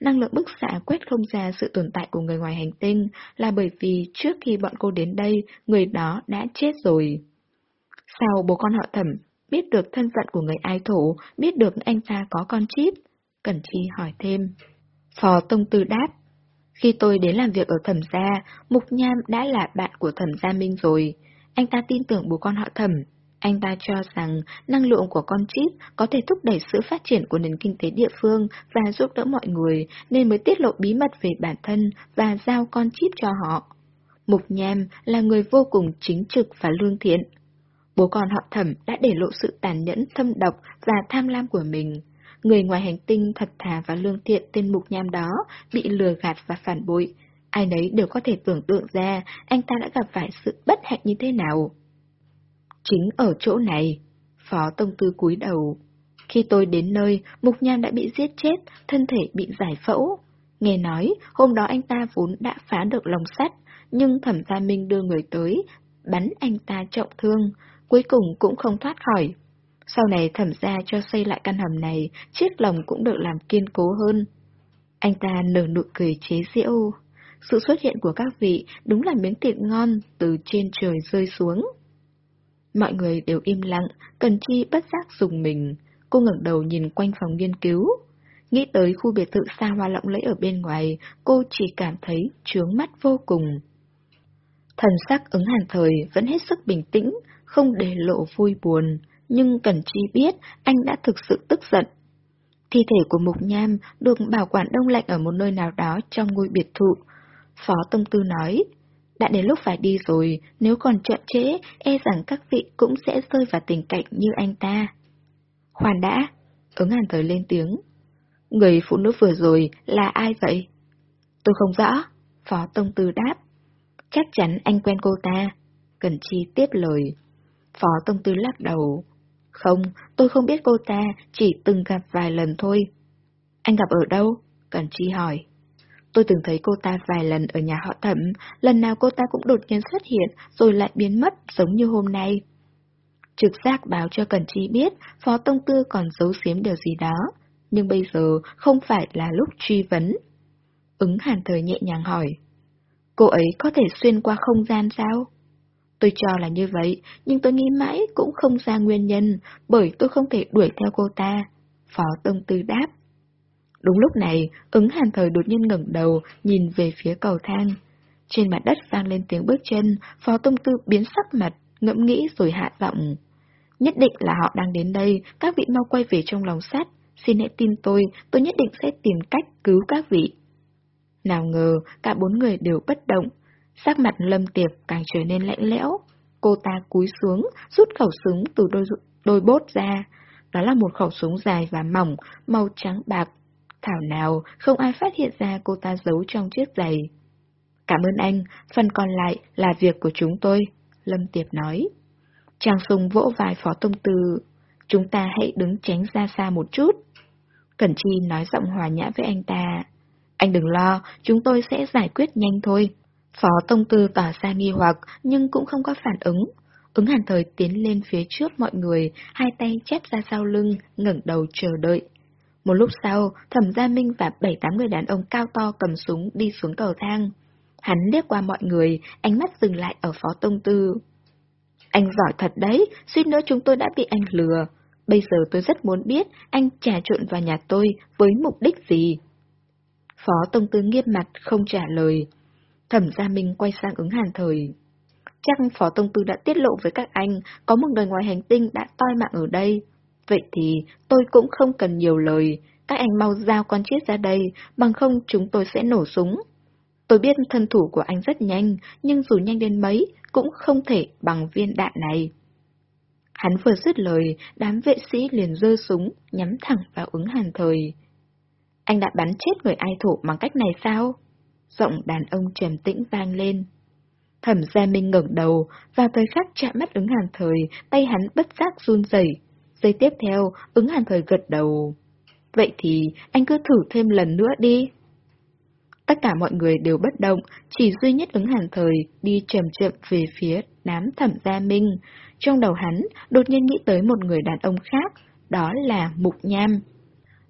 Năng lượng bức xạ quét không ra sự tồn tại của người ngoài hành tinh là bởi vì trước khi bọn cô đến đây, người đó đã chết rồi. Sao bố con họ thẩm biết được thân phận của người ai thổ, biết được anh ta có con chip? Cẩn Chi hỏi thêm. Phó Tông Tư đáp. Khi tôi đến làm việc ở thẩm gia, Mục Nham đã là bạn của thẩm gia Minh rồi. Anh ta tin tưởng bố con họ thẩm. Anh ta cho rằng năng lượng của con chip có thể thúc đẩy sự phát triển của nền kinh tế địa phương và giúp đỡ mọi người, nên mới tiết lộ bí mật về bản thân và giao con chip cho họ. Mục Nham là người vô cùng chính trực và lương thiện. Bố con họ thẩm đã để lộ sự tàn nhẫn, thâm độc và tham lam của mình. Người ngoài hành tinh thật thà và lương thiện tên Mục Nham đó bị lừa gạt và phản bội. Ai nấy đều có thể tưởng tượng ra anh ta đã gặp phải sự bất hạnh như thế nào. Chính ở chỗ này, Phó Tông Tư cúi đầu. Khi tôi đến nơi, Mục Nham đã bị giết chết, thân thể bị giải phẫu. Nghe nói, hôm đó anh ta vốn đã phá được lồng sắt, nhưng thẩm gia Minh đưa người tới, bắn anh ta trọng thương, cuối cùng cũng không thoát khỏi. Sau này thẩm gia cho xây lại căn hầm này, chiếc lồng cũng được làm kiên cố hơn. Anh ta nở nụ cười chế giễu. Sự xuất hiện của các vị đúng là miếng thịt ngon từ trên trời rơi xuống. Mọi người đều im lặng, Cần Chi bất giác dùng mình. Cô ngẩng đầu nhìn quanh phòng nghiên cứu. Nghĩ tới khu biệt thự xa hoa lộng lẫy ở bên ngoài, cô chỉ cảm thấy trướng mắt vô cùng. Thần sắc ứng hàn thời vẫn hết sức bình tĩnh, không để lộ vui buồn, nhưng Cẩn Chi biết anh đã thực sự tức giận. Thi thể của Mục Nham được bảo quản đông lạnh ở một nơi nào đó trong ngôi biệt thự. Phó Tông Tư nói, đã đến lúc phải đi rồi, nếu còn chậm trễ, e rằng các vị cũng sẽ rơi vào tình cảnh như anh ta. Khoan đã, ứng hàn thời lên tiếng. Người phụ nữ vừa rồi là ai vậy? Tôi không rõ, Phó Tông Tư đáp. Chắc chắn anh quen cô ta. Cần Chi tiếp lời. Phó Tông Tư lắc đầu. Không, tôi không biết cô ta, chỉ từng gặp vài lần thôi. Anh gặp ở đâu? Cần Chi hỏi. Tôi từng thấy cô ta vài lần ở nhà họ thẩm, lần nào cô ta cũng đột nhiên xuất hiện rồi lại biến mất giống như hôm nay. Trực giác báo cho Cần Chi biết Phó Tông Tư còn giấu giếm điều gì đó, nhưng bây giờ không phải là lúc truy vấn. Ứng hàn thời nhẹ nhàng hỏi. Cô ấy có thể xuyên qua không gian sao? Tôi cho là như vậy, nhưng tôi nghĩ mãi cũng không ra nguyên nhân, bởi tôi không thể đuổi theo cô ta. Phó Tông Tư đáp. Đúng lúc này, ứng hàn thời đột nhiên ngẩng đầu, nhìn về phía cầu thang. Trên mặt đất vang lên tiếng bước chân, Phó Tông Tư biến sắc mặt, ngẫm nghĩ rồi hạ giọng. Nhất định là họ đang đến đây, các vị mau quay về trong lòng sắt. Xin hãy tin tôi, tôi nhất định sẽ tìm cách cứu các vị. Nào ngờ, cả bốn người đều bất động. Sắc mặt lâm tiệp càng trở nên lạnh lẽo. Cô ta cúi xuống, rút khẩu súng từ đôi, đôi bốt ra. Đó là một khẩu súng dài và mỏng, màu trắng bạc, Thảo nào không ai phát hiện ra cô ta giấu trong chiếc giày. Cảm ơn anh, phần còn lại là việc của chúng tôi, Lâm Tiệp nói. Trang Sùng vỗ vai Phó Tông Tư, chúng ta hãy đứng tránh ra xa một chút. Cẩn Chi nói giọng hòa nhã với anh ta. Anh đừng lo, chúng tôi sẽ giải quyết nhanh thôi. Phó Tông Tư tỏ ra nghi hoặc nhưng cũng không có phản ứng. Ứng hàn thời tiến lên phía trước mọi người, hai tay chép ra sau lưng, ngẩng đầu chờ đợi. Một lúc sau, Thẩm Gia Minh và bảy tám người đàn ông cao to cầm súng đi xuống cầu thang. Hắn liếc qua mọi người, ánh mắt dừng lại ở Phó Tông Tư. Anh giỏi thật đấy, suýt nữa chúng tôi đã bị anh lừa. Bây giờ tôi rất muốn biết anh trà trộn vào nhà tôi với mục đích gì. Phó Tông Tư nghiêm mặt không trả lời. Thẩm Gia Minh quay sang ứng hàn thời. Chắc Phó Tông Tư đã tiết lộ với các anh có một người ngoài hành tinh đã toi mạng ở đây. Vậy thì tôi cũng không cần nhiều lời, các anh mau giao con chết ra đây, bằng không chúng tôi sẽ nổ súng. Tôi biết thân thủ của anh rất nhanh, nhưng dù nhanh đến mấy, cũng không thể bằng viên đạn này. Hắn vừa dứt lời, đám vệ sĩ liền dơ súng, nhắm thẳng vào ứng hàn thời. Anh đã bắn chết người ai thủ bằng cách này sao? Giọng đàn ông trầm tĩnh vang lên. Thẩm Gia Minh ngẩng đầu, và thời khắc chạm mắt ứng hàn thời, tay hắn bất giác run rẩy. Giây tiếp theo, ứng hàn thời gật đầu. Vậy thì anh cứ thử thêm lần nữa đi. Tất cả mọi người đều bất động, chỉ duy nhất ứng hàn thời đi chậm chậm về phía đám thẩm gia minh. Trong đầu hắn đột nhiên nghĩ tới một người đàn ông khác, đó là Mục Nham.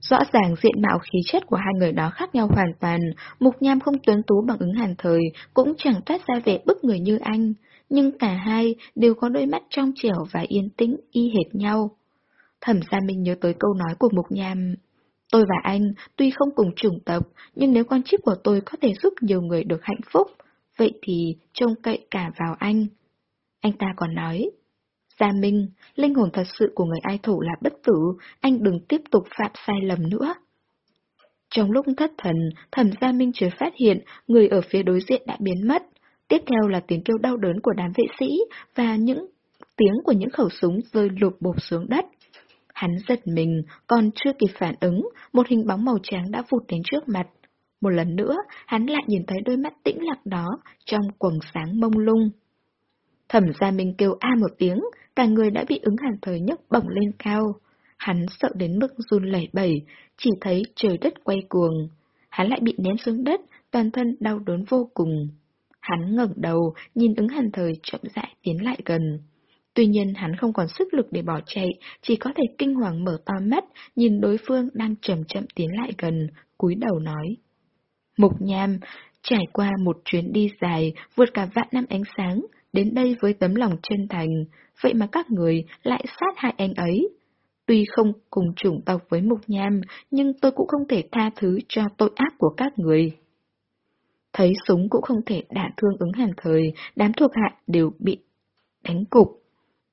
Rõ ràng diện mạo khí chất của hai người đó khác nhau hoàn toàn, Mục Nham không tuấn tú bằng ứng hàn thời, cũng chẳng toát ra vẻ bức người như anh, nhưng cả hai đều có đôi mắt trong trẻo và yên tĩnh y hệt nhau. Thẩm Gia Minh nhớ tới câu nói của Mục Nham. Tôi và anh tuy không cùng chủng tộc, nhưng nếu con chip của tôi có thể giúp nhiều người được hạnh phúc, vậy thì trông cậy cả vào anh. Anh ta còn nói, Gia Minh, linh hồn thật sự của người ai thủ là bất tử, anh đừng tiếp tục phạm sai lầm nữa. Trong lúc thất thần, thẩm Gia Minh chưa phát hiện người ở phía đối diện đã biến mất. Tiếp theo là tiếng kêu đau đớn của đám vệ sĩ và những tiếng của những khẩu súng rơi lụp bộp xuống đất. Hắn giật mình, còn chưa kịp phản ứng, một hình bóng màu trắng đã vụt đến trước mặt. Một lần nữa, hắn lại nhìn thấy đôi mắt tĩnh lặng đó trong quầng sáng mông lung. Thẩm Gia Minh kêu a một tiếng, cả người đã bị ứng hàn thời nhấc bổng lên cao. Hắn sợ đến mức run lẩy bẩy, chỉ thấy trời đất quay cuồng. Hắn lại bị ném xuống đất, toàn thân đau đớn vô cùng. Hắn ngẩng đầu, nhìn ứng hàn thời chậm rãi tiến lại gần. Tuy nhiên hắn không còn sức lực để bỏ chạy, chỉ có thể kinh hoàng mở to mắt, nhìn đối phương đang chậm chậm tiến lại gần, cúi đầu nói. Mục nham, trải qua một chuyến đi dài, vượt cả vạn năm ánh sáng, đến đây với tấm lòng chân thành, vậy mà các người lại sát hại anh ấy. Tuy không cùng chủng tộc với Mục Nham, nhưng tôi cũng không thể tha thứ cho tội ác của các người. Thấy súng cũng không thể đả thương ứng hàn thời, đám thuộc hạ đều bị đánh cục.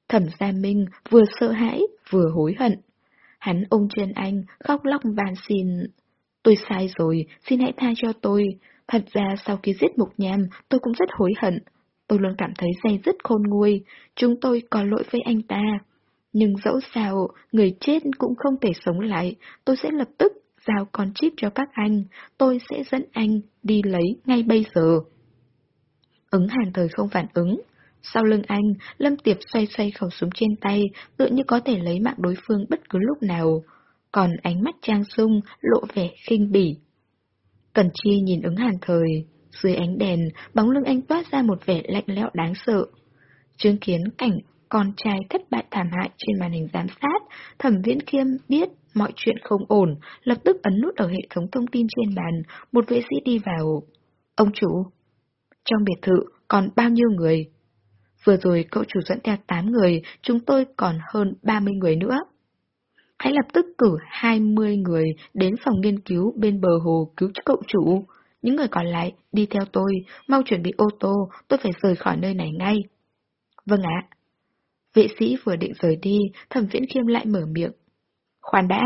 Thẩm Gia Minh vừa sợ hãi, vừa hối hận. Hắn ôm chân anh, khóc lóc van xin. Tôi sai rồi, xin hãy tha cho tôi. Thật ra sau khi giết Mục Nham, tôi cũng rất hối hận. Tôi luôn cảm thấy dây dứt khôn nguôi, chúng tôi có lỗi với anh ta. Nhưng dẫu sao, người chết cũng không thể sống lại, tôi sẽ lập tức giao con chip cho các anh, tôi sẽ dẫn anh đi lấy ngay bây giờ. Ứng hàn thời không phản ứng. Sau lưng anh, Lâm Tiệp xoay xoay khẩu súng trên tay, tựa như có thể lấy mạng đối phương bất cứ lúc nào. Còn ánh mắt Trang Sung lộ vẻ khinh bỉ. Cần Chi nhìn ứng hàn thời, dưới ánh đèn, bóng lưng anh toát ra một vẻ lạnh lẽo đáng sợ. Chứng kiến cảnh con trai thất bại thảm hại trên màn hình giám sát, thẩm viễn khiêm biết mọi chuyện không ổn, lập tức ấn nút ở hệ thống thông tin trên bàn, một vệ sĩ đi vào. Ông chủ, trong biệt thự còn bao nhiêu người? Vừa rồi cậu chủ dẫn theo 8 người, chúng tôi còn hơn 30 người nữa. Hãy lập tức cử 20 người đến phòng nghiên cứu bên bờ hồ cứu cậu chủ. Những người còn lại, đi theo tôi, mau chuẩn bị ô tô, tôi phải rời khỏi nơi này ngay. Vâng ạ. Vệ sĩ vừa định rời đi, thẩm viễn khiêm lại mở miệng. Khoan đã,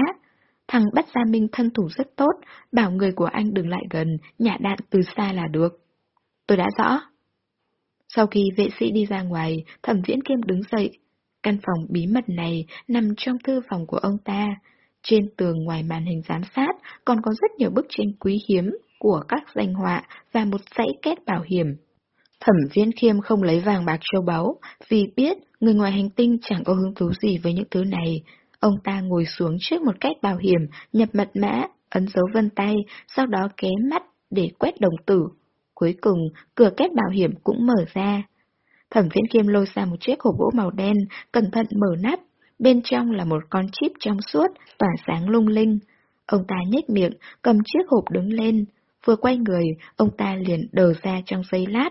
thằng bắt gia minh thân thủ rất tốt, bảo người của anh đừng lại gần, nhả đạn từ xa là được. Tôi đã rõ. Sau khi vệ sĩ đi ra ngoài, thẩm viễn khiêm đứng dậy. Căn phòng bí mật này nằm trong thư phòng của ông ta. Trên tường ngoài màn hình giám sát còn có rất nhiều bức tranh quý hiếm của các danh họa và một dãy kết bảo hiểm. Thẩm viễn khiêm không lấy vàng bạc châu báu, vì biết người ngoài hành tinh chẳng có hứng thú gì với những thứ này. Ông ta ngồi xuống trước một cách bảo hiểm, nhập mật mã, ấn dấu vân tay, sau đó ké mắt để quét đồng tử. Cuối cùng, cửa kết bảo hiểm cũng mở ra. Thẩm viễn khiêm lôi ra một chiếc hộp gỗ màu đen, cẩn thận mở nắp. Bên trong là một con chip trong suốt, tỏa sáng lung linh. Ông ta nhếch miệng, cầm chiếc hộp đứng lên. Vừa quay người, ông ta liền đờ ra trong giây lát,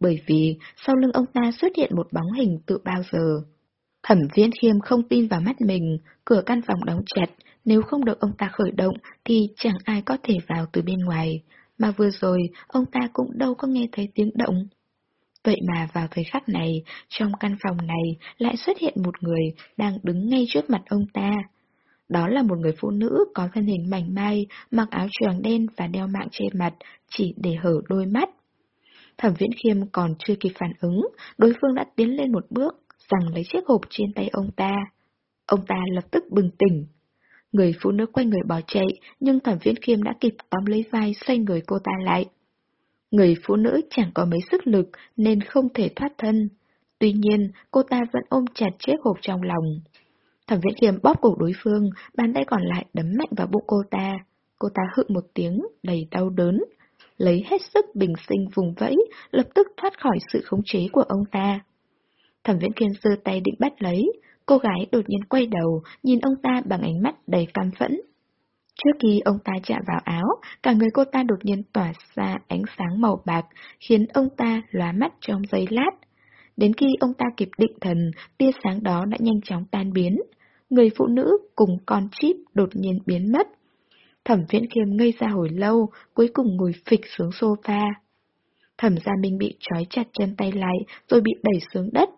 bởi vì sau lưng ông ta xuất hiện một bóng hình tự bao giờ. Thẩm viễn khiêm không tin vào mắt mình, cửa căn phòng đóng chặt, nếu không được ông ta khởi động thì chẳng ai có thể vào từ bên ngoài, mà vừa rồi ông ta cũng đâu có nghe thấy tiếng động. Vậy mà vào thời khắc này, trong căn phòng này lại xuất hiện một người đang đứng ngay trước mặt ông ta. Đó là một người phụ nữ có thân hình mảnh mai, mặc áo choàng đen và đeo mạng che mặt, chỉ để hở đôi mắt. Thẩm Viễn Khiêm còn chưa kịp phản ứng, đối phương đã tiến lên một bước, rằng lấy chiếc hộp trên tay ông ta. Ông ta lập tức bừng tỉnh. Người phụ nữ quay người bỏ chạy, nhưng Thẩm Viễn Khiêm đã kịp tóm lấy vai xoay người cô ta lại. Người phụ nữ chẳng có mấy sức lực nên không thể thoát thân. Tuy nhiên, cô ta vẫn ôm chặt chiếc hộp trong lòng. Thẩm Viễn Khiêm bóp cổ đối phương, bàn tay còn lại đấm mạnh vào bụng cô ta. Cô ta hự một tiếng, đầy đau đớn. Lấy hết sức bình sinh vùng vẫy, lập tức thoát khỏi sự khống chế của ông ta. Thẩm Viễn Khiêm giơ tay định bắt lấy, cô gái đột nhiên quay đầu, nhìn ông ta bằng ánh mắt đầy căm phẫn. Trước khi ông ta chạm vào áo, cả người cô ta đột nhiên tỏa ra ánh sáng màu bạc, khiến ông ta lóa mắt trong giây lát. Đến khi ông ta kịp định thần, tia sáng đó đã nhanh chóng tan biến. Người phụ nữ cùng con chip đột nhiên biến mất. Thẩm viễn khiêm ngây ra hồi lâu, cuối cùng ngồi phịch xuống sofa. Thẩm gia minh bị trói chặt chân tay lại, rồi bị đẩy xuống đất.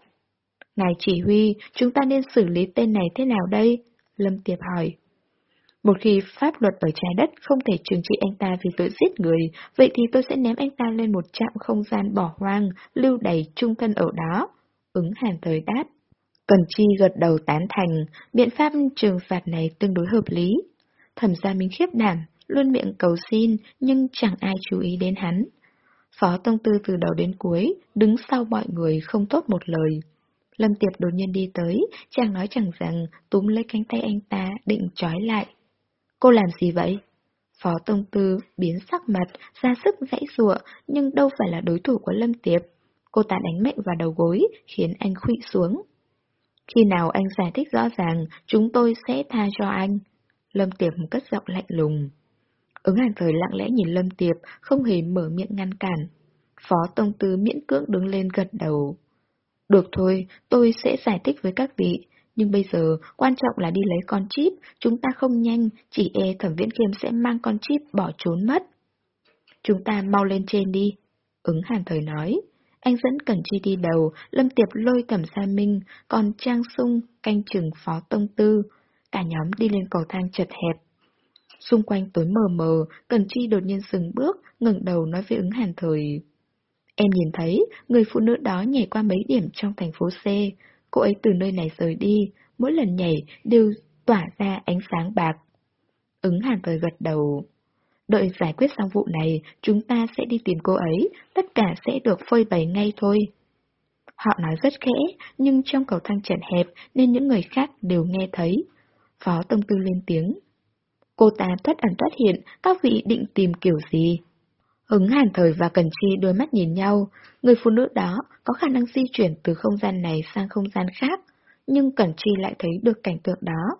Ngài chỉ huy, chúng ta nên xử lý tên này thế nào đây? Lâm Tiệp hỏi. Một khi pháp luật ở trái đất không thể trừng trị anh ta vì tội giết người, vậy thì tôi sẽ ném anh ta lên một trạm không gian bỏ hoang, lưu đầy trung thân ở đó. Ứng hàn thời đáp. Cần Chi gật đầu tán thành, biện pháp trừng phạt này tương đối hợp lý. Thẩm gia minh khiếp đảm, luôn miệng cầu xin, nhưng chẳng ai chú ý đến hắn. Phó Tông Tư từ đầu đến cuối, đứng sau mọi người không tốt một lời. Lâm Tiệp đột nhiên đi tới, chàng nói chẳng rằng túm lấy cánh tay anh ta định trói lại. Cô làm gì vậy? Phó Tông Tư biến sắc mặt, ra sức dãy rụa, nhưng đâu phải là đối thủ của Lâm Tiệp. Cô ta đánh mạnh vào đầu gối, khiến anh khụy xuống. Khi nào anh giải thích rõ ràng, chúng tôi sẽ tha cho anh. Lâm Tiệp cất giọng lạnh lùng. Ứng hàn thời lặng lẽ nhìn Lâm Tiệp, không hề mở miệng ngăn cản. Phó Tông Tư miễn cưỡng đứng lên gật đầu. Được thôi, tôi sẽ giải thích với các vị. Nhưng bây giờ, quan trọng là đi lấy con chip, chúng ta không nhanh, chỉ e thẩm viễn khiêm sẽ mang con chip bỏ trốn mất. Chúng ta mau lên trên đi. Ứng hàn thời nói. Anh dẫn Cẩn Chi đi đầu, Lâm Tiệp lôi thẩm gia minh, còn Trang Sung canh chừng phó tông tư. Cả nhóm đi lên cầu thang chật hẹp. Xung quanh tối mờ mờ, Cẩn Chi đột nhiên dừng bước, ngẩng đầu nói với ứng hàn thời. Em nhìn thấy, người phụ nữ đó nhảy qua mấy điểm trong thành phố C. Cô ấy từ nơi này rời đi, mỗi lần nhảy đều tỏa ra ánh sáng bạc. Ứng hàn thời gật đầu. Đợi giải quyết xong vụ này, chúng ta sẽ đi tìm cô ấy, tất cả sẽ được phơi bày ngay thôi. Họ nói rất khẽ, nhưng trong cầu thang chật hẹp nên những người khác đều nghe thấy. Phó Tông Tư lên tiếng. Cô ta thoát ẩn thoát hiện, các vị định tìm kiểu gì? Ứng hàn thời và Cần Chi đôi mắt nhìn nhau, người phụ nữ đó có khả năng di chuyển từ không gian này sang không gian khác, nhưng Cẩn Chi lại thấy được cảnh tượng đó.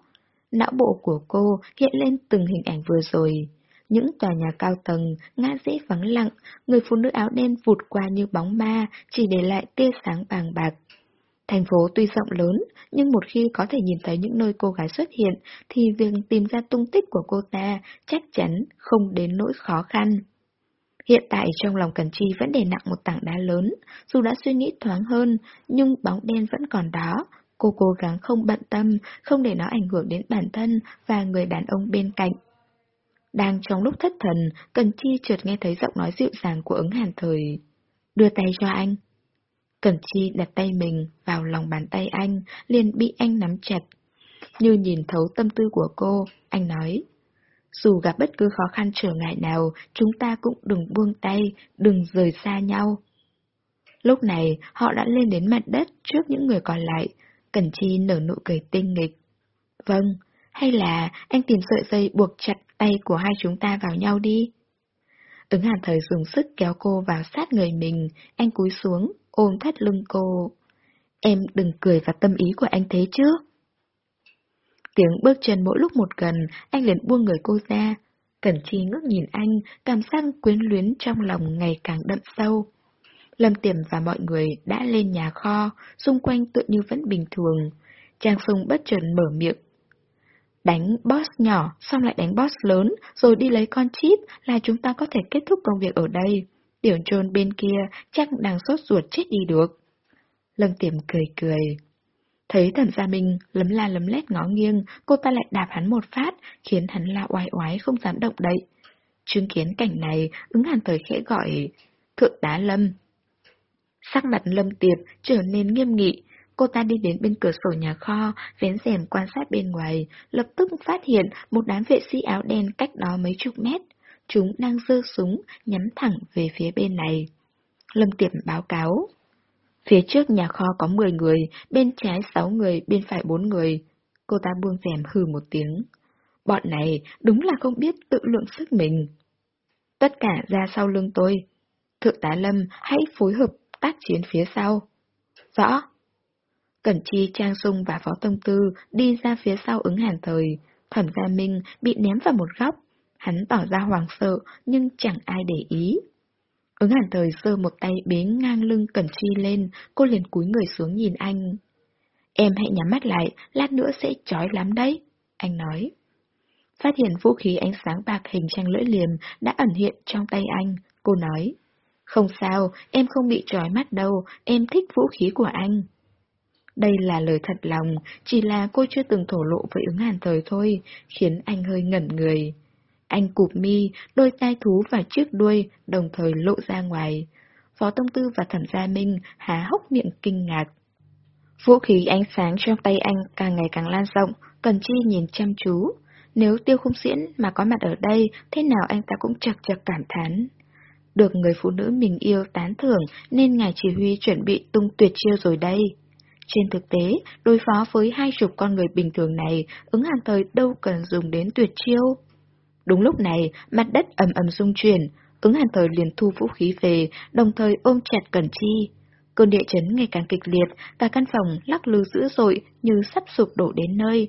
Não bộ của cô hiện lên từng hình ảnh vừa rồi. Những tòa nhà cao tầng, ngã rẽ vắng lặng, người phụ nữ áo đen vụt qua như bóng ma, chỉ để lại tia sáng bàng bạc. Thành phố tuy rộng lớn, nhưng một khi có thể nhìn thấy những nơi cô gái xuất hiện, thì việc tìm ra tung tích của cô ta chắc chắn không đến nỗi khó khăn. Hiện tại trong lòng Cần Chi vẫn để nặng một tảng đá lớn, dù đã suy nghĩ thoáng hơn, nhưng bóng đen vẫn còn đó. Cô cố gắng không bận tâm, không để nó ảnh hưởng đến bản thân và người đàn ông bên cạnh. Đang trong lúc thất thần, Cần Chi chợt nghe thấy giọng nói dịu dàng của ứng hàn thời. Đưa tay cho anh. Cần Chi đặt tay mình vào lòng bàn tay anh, liền bị anh nắm chặt. Như nhìn thấu tâm tư của cô, anh nói. Dù gặp bất cứ khó khăn trở ngại nào, chúng ta cũng đừng buông tay, đừng rời xa nhau. Lúc này, họ đã lên đến mặt đất trước những người còn lại. Cẩn Chi nở nụ cười tinh nghịch. Vâng, hay là anh tìm sợi dây buộc chặt tay của hai chúng ta vào nhau đi. Ứng hàn thời dùng sức kéo cô vào sát người mình, anh cúi xuống, ôm thắt lưng cô. Em đừng cười vào tâm ý của anh thế chứ. Tiếng bước chân mỗi lúc một gần, anh liền buông người cô ra. Cẩn Chi ngước nhìn anh, cảm giác quyến luyến trong lòng ngày càng đậm sâu. Lâm Tiềm và mọi người đã lên nhà kho, xung quanh tự như vẫn bình thường. Trang Sung bất chợt mở miệng. Đánh boss nhỏ, xong lại đánh boss lớn, rồi đi lấy con chip là chúng ta có thể kết thúc công việc ở đây. tiểu trôn bên kia chắc đang sốt ruột chết đi được. Lâm Tiềm cười cười. Thấy thẩm gia minh lấm la lấm lét ngó nghiêng, cô ta lại đạp hắn một phát, khiến hắn la oai oái không dám động đậy. Chứng kiến cảnh này, ứng hàn thời khẽ gọi, thượng tá Lâm. Sắc mặt Lâm Tiệp trở nên nghiêm nghị, cô ta đi đến bên cửa sổ nhà kho, vén rèm quan sát bên ngoài, lập tức phát hiện một đám vệ sĩ áo đen cách đó mấy chục mét. Chúng đang giơ súng, nhắm thẳng về phía bên này. Lâm Tiệp báo cáo. Phía trước nhà kho có 10 người, bên trái 6 người, bên phải 4 người. Cô ta buông rèm hừ một tiếng. Bọn này đúng là không biết tự lượng sức mình. Tất cả ra sau lưng tôi. Thượng tá Lâm hãy phối hợp tác chiến phía sau. Rõ. Cẩn Chi, Trang Sung và Phó Tông Tư đi ra phía sau ứng hàn thời. Thẩm Gia Minh bị ném vào một góc. Hắn tỏ ra hoàng sợ nhưng chẳng ai để ý. Ứng hàn thời sơ một tay bế ngang lưng Cẩn Chi lên, cô liền cúi người xuống nhìn anh. Em hãy nhắm mắt lại, lát nữa sẽ chói lắm đấy, anh nói. Phát hiện vũ khí ánh sáng bạc hình trang lưỡi liềm đã ẩn hiện trong tay anh, cô nói. Không sao, em không bị trói mắt đâu, em thích vũ khí của anh. Đây là lời thật lòng, chỉ là cô chưa từng thổ lộ với ứng hàn thời thôi, khiến anh hơi ngẩn người. Anh cụp mi, đôi tai thú và chiếc đuôi đồng thời lộ ra ngoài. Phó Tông Tư và Thẩm Gia Minh há hốc miệng kinh ngạc. Vũ khí ánh sáng trong tay anh càng ngày càng lan rộng, Cần Chi nhìn chăm chú. Nếu tiêu không diễn mà có mặt ở đây, thế nào anh ta cũng chật chật cảm thán. Được người phụ nữ mình yêu tán thưởng nên ngài chỉ huy chuẩn bị tung tuyệt chiêu rồi đây. Trên thực tế, đối phó với hai chục con người bình thường này, ứng hàng thời đâu cần dùng đến tuyệt chiêu. Đúng lúc này, mặt đất ầm ầm rung chuyển, ứng hàn thời liền thu vũ khí về, đồng thời ôm chặt Cẩn Chi. Cơn địa chấn ngày càng kịch liệt, cả căn phòng lắc lư dữ dội như sắp sụp đổ đến nơi.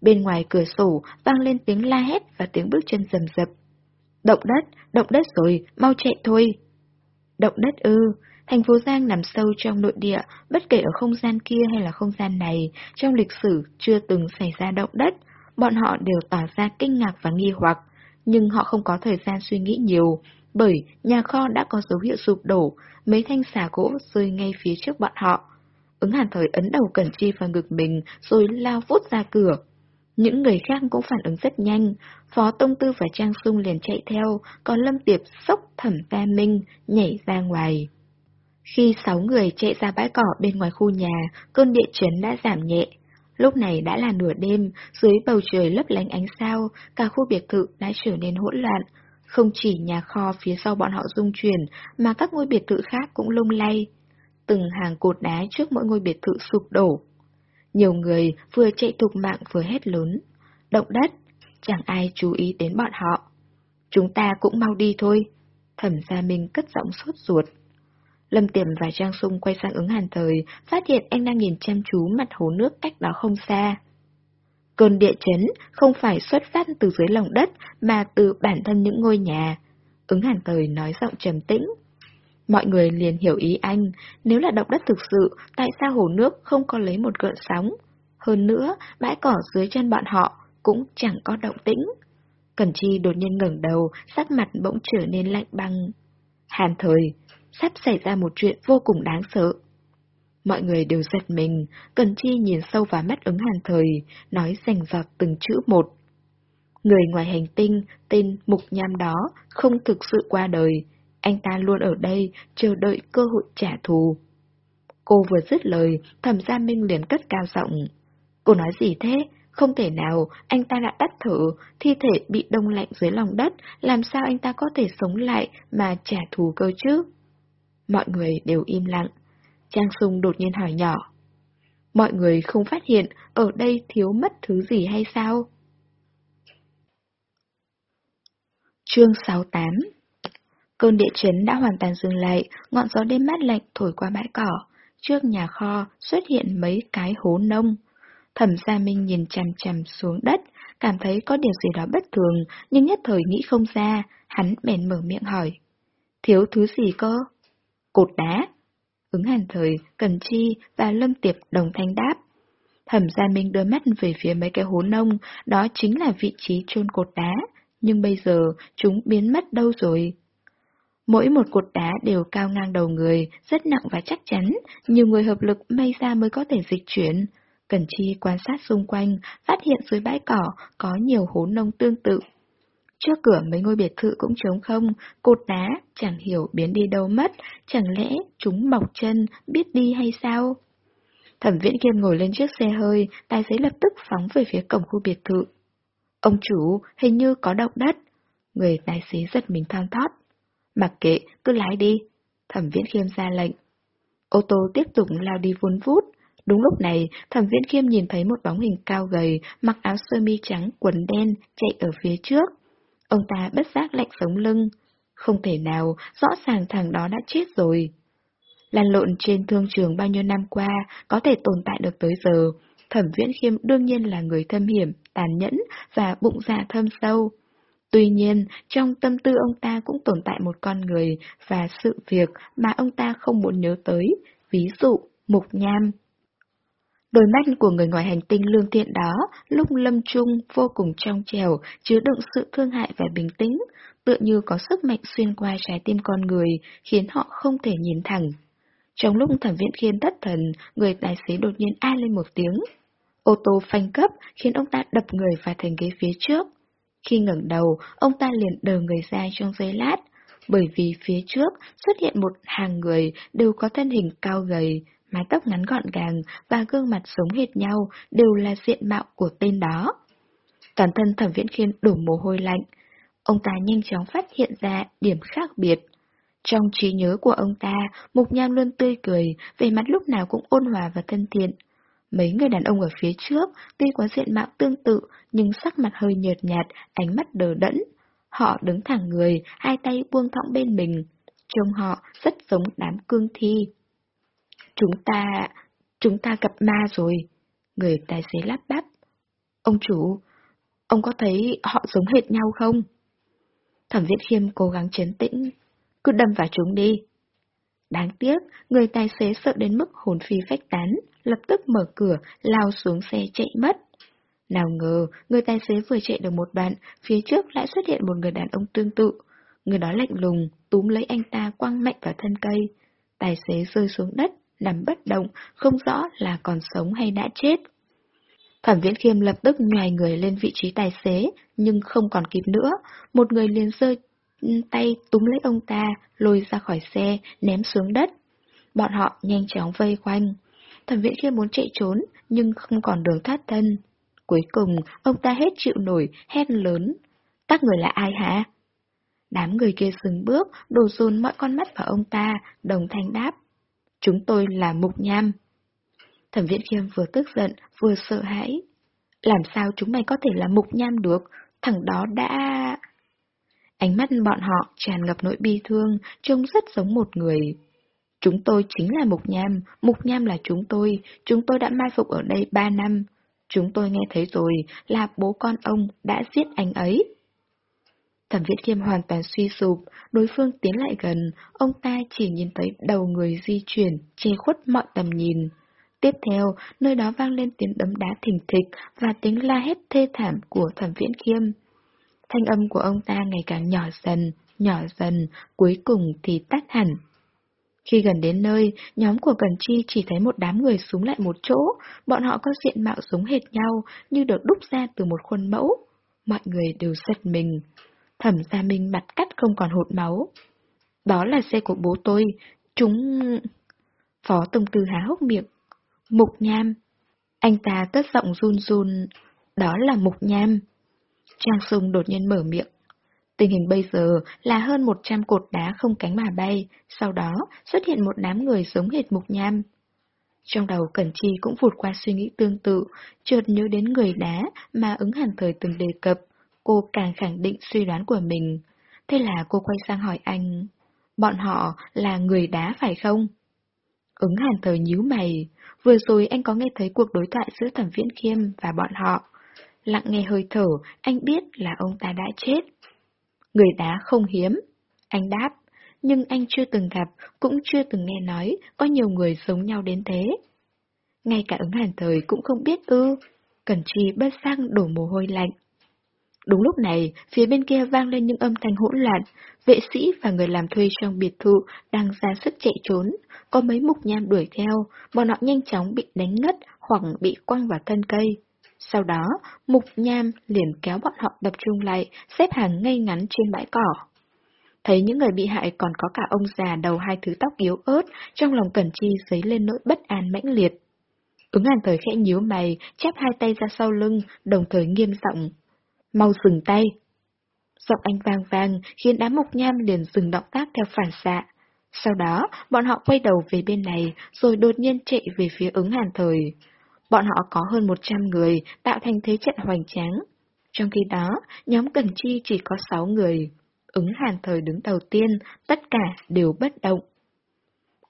Bên ngoài cửa sổ vang lên tiếng la hét và tiếng bước chân rầm rập. Động đất, động đất rồi, mau chạy thôi. Động đất ư, thành phố Giang nằm sâu trong nội địa, bất kể ở không gian kia hay là không gian này, trong lịch sử chưa từng xảy ra động đất, bọn họ đều tỏ ra kinh ngạc và nghi hoặc nhưng họ không có thời gian suy nghĩ nhiều, bởi nhà kho đã có dấu hiệu sụp đổ, mấy thanh xà gỗ rơi ngay phía trước bọn họ. Ứng hàn thời ấn đầu Cẩn Chi vào ngực mình rồi lao vút ra cửa. Những người khác cũng phản ứng rất nhanh, Phó Tông Tư và Trang Sung liền chạy theo, còn Lâm Tiệp sốc thẩm ta minh, nhảy ra ngoài. Khi sáu người chạy ra bãi cỏ bên ngoài khu nhà, cơn địa chấn đã giảm nhẹ. Lúc này đã là nửa đêm, dưới bầu trời lấp lánh ánh sao, cả khu biệt thự đã trở nên hỗn loạn. Không chỉ nhà kho phía sau bọn họ rung chuyển, mà các ngôi biệt thự khác cũng lung lay. Từng hàng cột đá trước mỗi ngôi biệt thự sụp đổ. Nhiều người vừa chạy thục mạng vừa hét lớn. Động đất, chẳng ai chú ý đến bọn họ. Chúng ta cũng mau đi thôi. Thẩm gia Minh cất giọng sốt ruột. Lâm Tiềm và Trang Sung quay sang ứng hàn thời, phát hiện anh đang nhìn chăm chú mặt hồ nước cách đó không xa. Cơn địa chấn không phải xuất phát từ dưới lòng đất mà từ bản thân những ngôi nhà. Ứng hàn thời nói giọng trầm tĩnh. Mọi người liền hiểu ý anh, nếu là động đất thực sự, tại sao hồ nước không có lấy một gợn sóng? Hơn nữa, bãi cỏ dưới chân bọn họ cũng chẳng có động tĩnh. Cẩn Chi đột nhiên ngẩng đầu, sắc mặt bỗng trở nên lạnh băng. Hàn thời, sắp xảy ra một chuyện vô cùng đáng sợ. Mọi người đều giật mình, Cần Chi nhìn sâu vào mắt ứng hàn thời, nói rành giọt từng chữ một. Người ngoài hành tinh, tên Mục Nham đó, không thực sự qua đời. Anh ta luôn ở đây, chờ đợi cơ hội trả thù. Cô vừa dứt lời, thẩm gia Minh liền cất cao giọng. Cô nói gì thế? Không thể nào, anh ta đã tắt thở, thi thể bị đông lạnh dưới lòng đất, làm sao anh ta có thể sống lại mà trả thù cơ chứ? Mọi người đều im lặng. Trang Sung đột nhiên hỏi nhỏ. Mọi người không phát hiện ở đây thiếu mất thứ gì hay sao? Chương 68 Cơn địa chấn đã hoàn toàn dừng lại, ngọn gió đêm mát lạnh thổi qua bãi cỏ. Trước nhà kho xuất hiện mấy cái hố nông. Thẩm Gia Minh nhìn chằm chằm xuống đất, cảm thấy có điều gì đó bất thường, nhưng nhất thời nghĩ không ra, hắn bèn mở miệng hỏi. Thiếu thứ gì cơ? Cột đá. Ứng hàn thời, Cần Chi và Lâm Tiệp đồng thanh đáp. Thẩm Gia Minh đưa mắt về phía mấy cái hố nông, đó chính là vị trí chôn cột đá, nhưng bây giờ chúng biến mất đâu rồi? Mỗi một cột đá đều cao ngang đầu người, rất nặng và chắc chắn, nhiều người hợp lực may ra mới có thể dịch chuyển. Cần Chi quan sát xung quanh, phát hiện dưới bãi cỏ có nhiều hố nông tương tự. Trước cửa mấy ngôi biệt thự cũng trống không, cột đá, chẳng hiểu biến đi đâu mất, chẳng lẽ chúng mọc chân, biết đi hay sao? Thẩm viễn kiêm ngồi lên chiếc xe hơi, tài xế lập tức phóng về phía cổng khu biệt thự. Ông chủ, hình như có động đất. Người tài xế giật mình thon thót. Mặc kệ, cứ lái đi. Thẩm viễn khiêm ra lệnh. Ô tô tiếp tục lao đi vun vút. Đúng lúc này, thẩm viễn khiêm nhìn thấy một bóng hình cao gầy, mặc áo sơ mi trắng, quần đen, chạy ở phía trước. Ông ta bất giác lạnh sống lưng. Không thể nào, rõ ràng thằng đó đã chết rồi. Lan lộn trên thương trường bao nhiêu năm qua, có thể tồn tại được tới giờ. Thẩm Viễn Khiêm đương nhiên là người thâm hiểm, tàn nhẫn và bụng dạ thâm sâu. Tuy nhiên, trong tâm tư ông ta cũng tồn tại một con người và sự việc mà ông ta không muốn nhớ tới, ví dụ, mục nham. Đôi mắt của người ngoài hành tinh lương thiện đó lúc lâm trung vô cùng trong trèo, chứa đựng sự thương hại và bình tĩnh, tựa như có sức mạnh xuyên qua trái tim con người, khiến họ không thể nhìn thẳng. Trong lúc thẩm viện khiên thất thần, người tài xế đột nhiên ai lên một tiếng. Ô tô phanh cấp khiến ông ta đập người vào thành ghế phía trước. Khi ngẩng đầu, ông ta liền đờ người ra trong giây lát, bởi vì phía trước xuất hiện một hàng người đều có thân hình cao gầy, mái tóc ngắn gọn gàng và gương mặt giống hệt nhau đều là diện mạo của tên đó. Toàn thân thẩm viễn khiên đổ mồ hôi lạnh. Ông ta nhanh chóng phát hiện ra điểm khác biệt. Trong trí nhớ của ông ta, Mục Nham luôn tươi cười, về mặt lúc nào cũng ôn hòa và thân thiện. Mấy người đàn ông ở phía trước, tuy có diện mạo tương tự, nhưng sắc mặt hơi nhợt nhạt, ánh mắt đờ đẫn. Họ đứng thẳng người, hai tay buông thõng bên mình. Trông họ rất giống đám cương thi. Chúng ta... chúng ta gặp ma rồi. Người tài xế lắp bắp. Ông chủ, ông có thấy họ giống hệt nhau không? Thẩm Viễn Khiêm cố gắng chấn tĩnh. Cứ đâm vào chúng đi. Đáng tiếc, người tài xế sợ đến mức hồn phi phách tán, lập tức mở cửa, lao xuống xe chạy mất. Nào ngờ, người tài xế vừa chạy được một đoạn, phía trước lại xuất hiện một người đàn ông tương tự. Người đó lạnh lùng, túm lấy anh ta quăng mạnh vào thân cây. Tài xế rơi xuống đất, nằm bất động, không rõ là còn sống hay đã chết. Thẩm Viễn Khiêm lập tức nhòi người lên vị trí tài xế, nhưng không còn kịp nữa, một người liền rơi tay túm lấy ông ta, lôi ra khỏi xe, ném xuống đất. Bọn họ nhanh chóng vây quanh. Thẩm Viễn Khiêm muốn chạy trốn, nhưng không còn đường thoát thân. Cuối cùng, ông ta hết chịu nổi, hét lớn. Các người là ai hả? Đám người kia dừng bước, đổ dồn mọi con mắt vào ông ta, đồng thanh đáp. Chúng tôi là Mục Nham. Thẩm Viễn Khiêm vừa tức giận, vừa sợ hãi. Làm sao chúng mày có thể là Mục Nham được? Thằng đó đã... Ánh mắt bọn họ tràn ngập nỗi bi thương, trông rất giống một người. Chúng tôi chính là Mục Nham, Mục Nham là chúng tôi, chúng tôi đã mai phục ở đây ba năm. Chúng tôi nghe thấy rồi là bố con ông đã giết anh ấy. Thẩm Viễn khiêm hoàn toàn suy sụp, đối phương tiến lại gần, ông ta chỉ nhìn thấy đầu người di chuyển, che khuất mọi tầm nhìn. Tiếp theo, nơi đó vang lên tiếng đấm đá thình thịch và tiếng la hét thê thảm của Thẩm Viễn khiêm Thanh âm của ông ta ngày càng nhỏ dần, nhỏ dần, cuối cùng thì tắt hẳn. Khi gần đến nơi, nhóm của Cần Chi chỉ thấy một đám người súng lại một chỗ, bọn họ có diện mạo giống hệt nhau như được đúc ra từ một khuôn mẫu. Mọi người đều giật mình. Thẩm Gia Minh mặt cắt không còn hột máu. Đó là xe của bố tôi, chúng... Phó Tông Tư há hốc miệng. Mục Nham. Anh ta cất giọng run run. Đó là Mục Nham. Trang Sung đột nhiên mở miệng. Tình hình bây giờ là hơn 100 cột đá không cánh mà bay, sau đó xuất hiện một đám người giống hệt mục nham. Trong đầu Cẩn Chi cũng vụt qua suy nghĩ tương tự, chợt nhớ đến người đá mà ứng hàn thời từng đề cập, cô càng khẳng định suy đoán của mình. Thế là cô quay sang hỏi anh, bọn họ là người đá phải không? Ứng hàn thời nhíu mày, vừa rồi anh có nghe thấy cuộc đối thoại giữa thẩm viễn khiêm và bọn họ. Lặng nghe hơi thở, anh biết là ông ta đã chết. Người đá không hiếm. Anh đáp, nhưng anh chưa từng gặp, cũng chưa từng nghe nói có nhiều người giống nhau đến thế. Ngay cả ứng hàn thời cũng không biết ư. Cẩn Chi bất sang đổ mồ hôi lạnh. Đúng lúc này, phía bên kia vang lên những âm thanh hỗn loạn, vệ sĩ và người làm thuê trong biệt thự đang ra sức chạy trốn, có mấy mục nham đuổi theo, bọn họ nhanh chóng bị đánh ngất hoặc bị quăng vào thân cây. Sau đó, mục nham liền kéo bọn họ tập trung lại, xếp hàng ngay ngắn trên bãi cỏ. Thấy những người bị hại còn có cả ông già đầu hai thứ tóc yếu ớt, trong lòng Cẩn Chi dấy lên nỗi bất an mãnh liệt. Ứng hàn thời khẽ nhíu mày, chép hai tay ra sau lưng, đồng thời nghiêm giọng. Mau dừng tay! Giọng anh vang vang, khiến đám mục nham liền dừng động tác theo phản xạ. Sau đó, bọn họ quay đầu về bên này, rồi đột nhiên chạy về phía ứng hàn thời. Bọn họ có hơn 100 người, tạo thành thế trận hoành tráng. Trong khi đó, nhóm Cần Chi chỉ có 6 người. Ứng hàn thời đứng đầu tiên, tất cả đều bất động.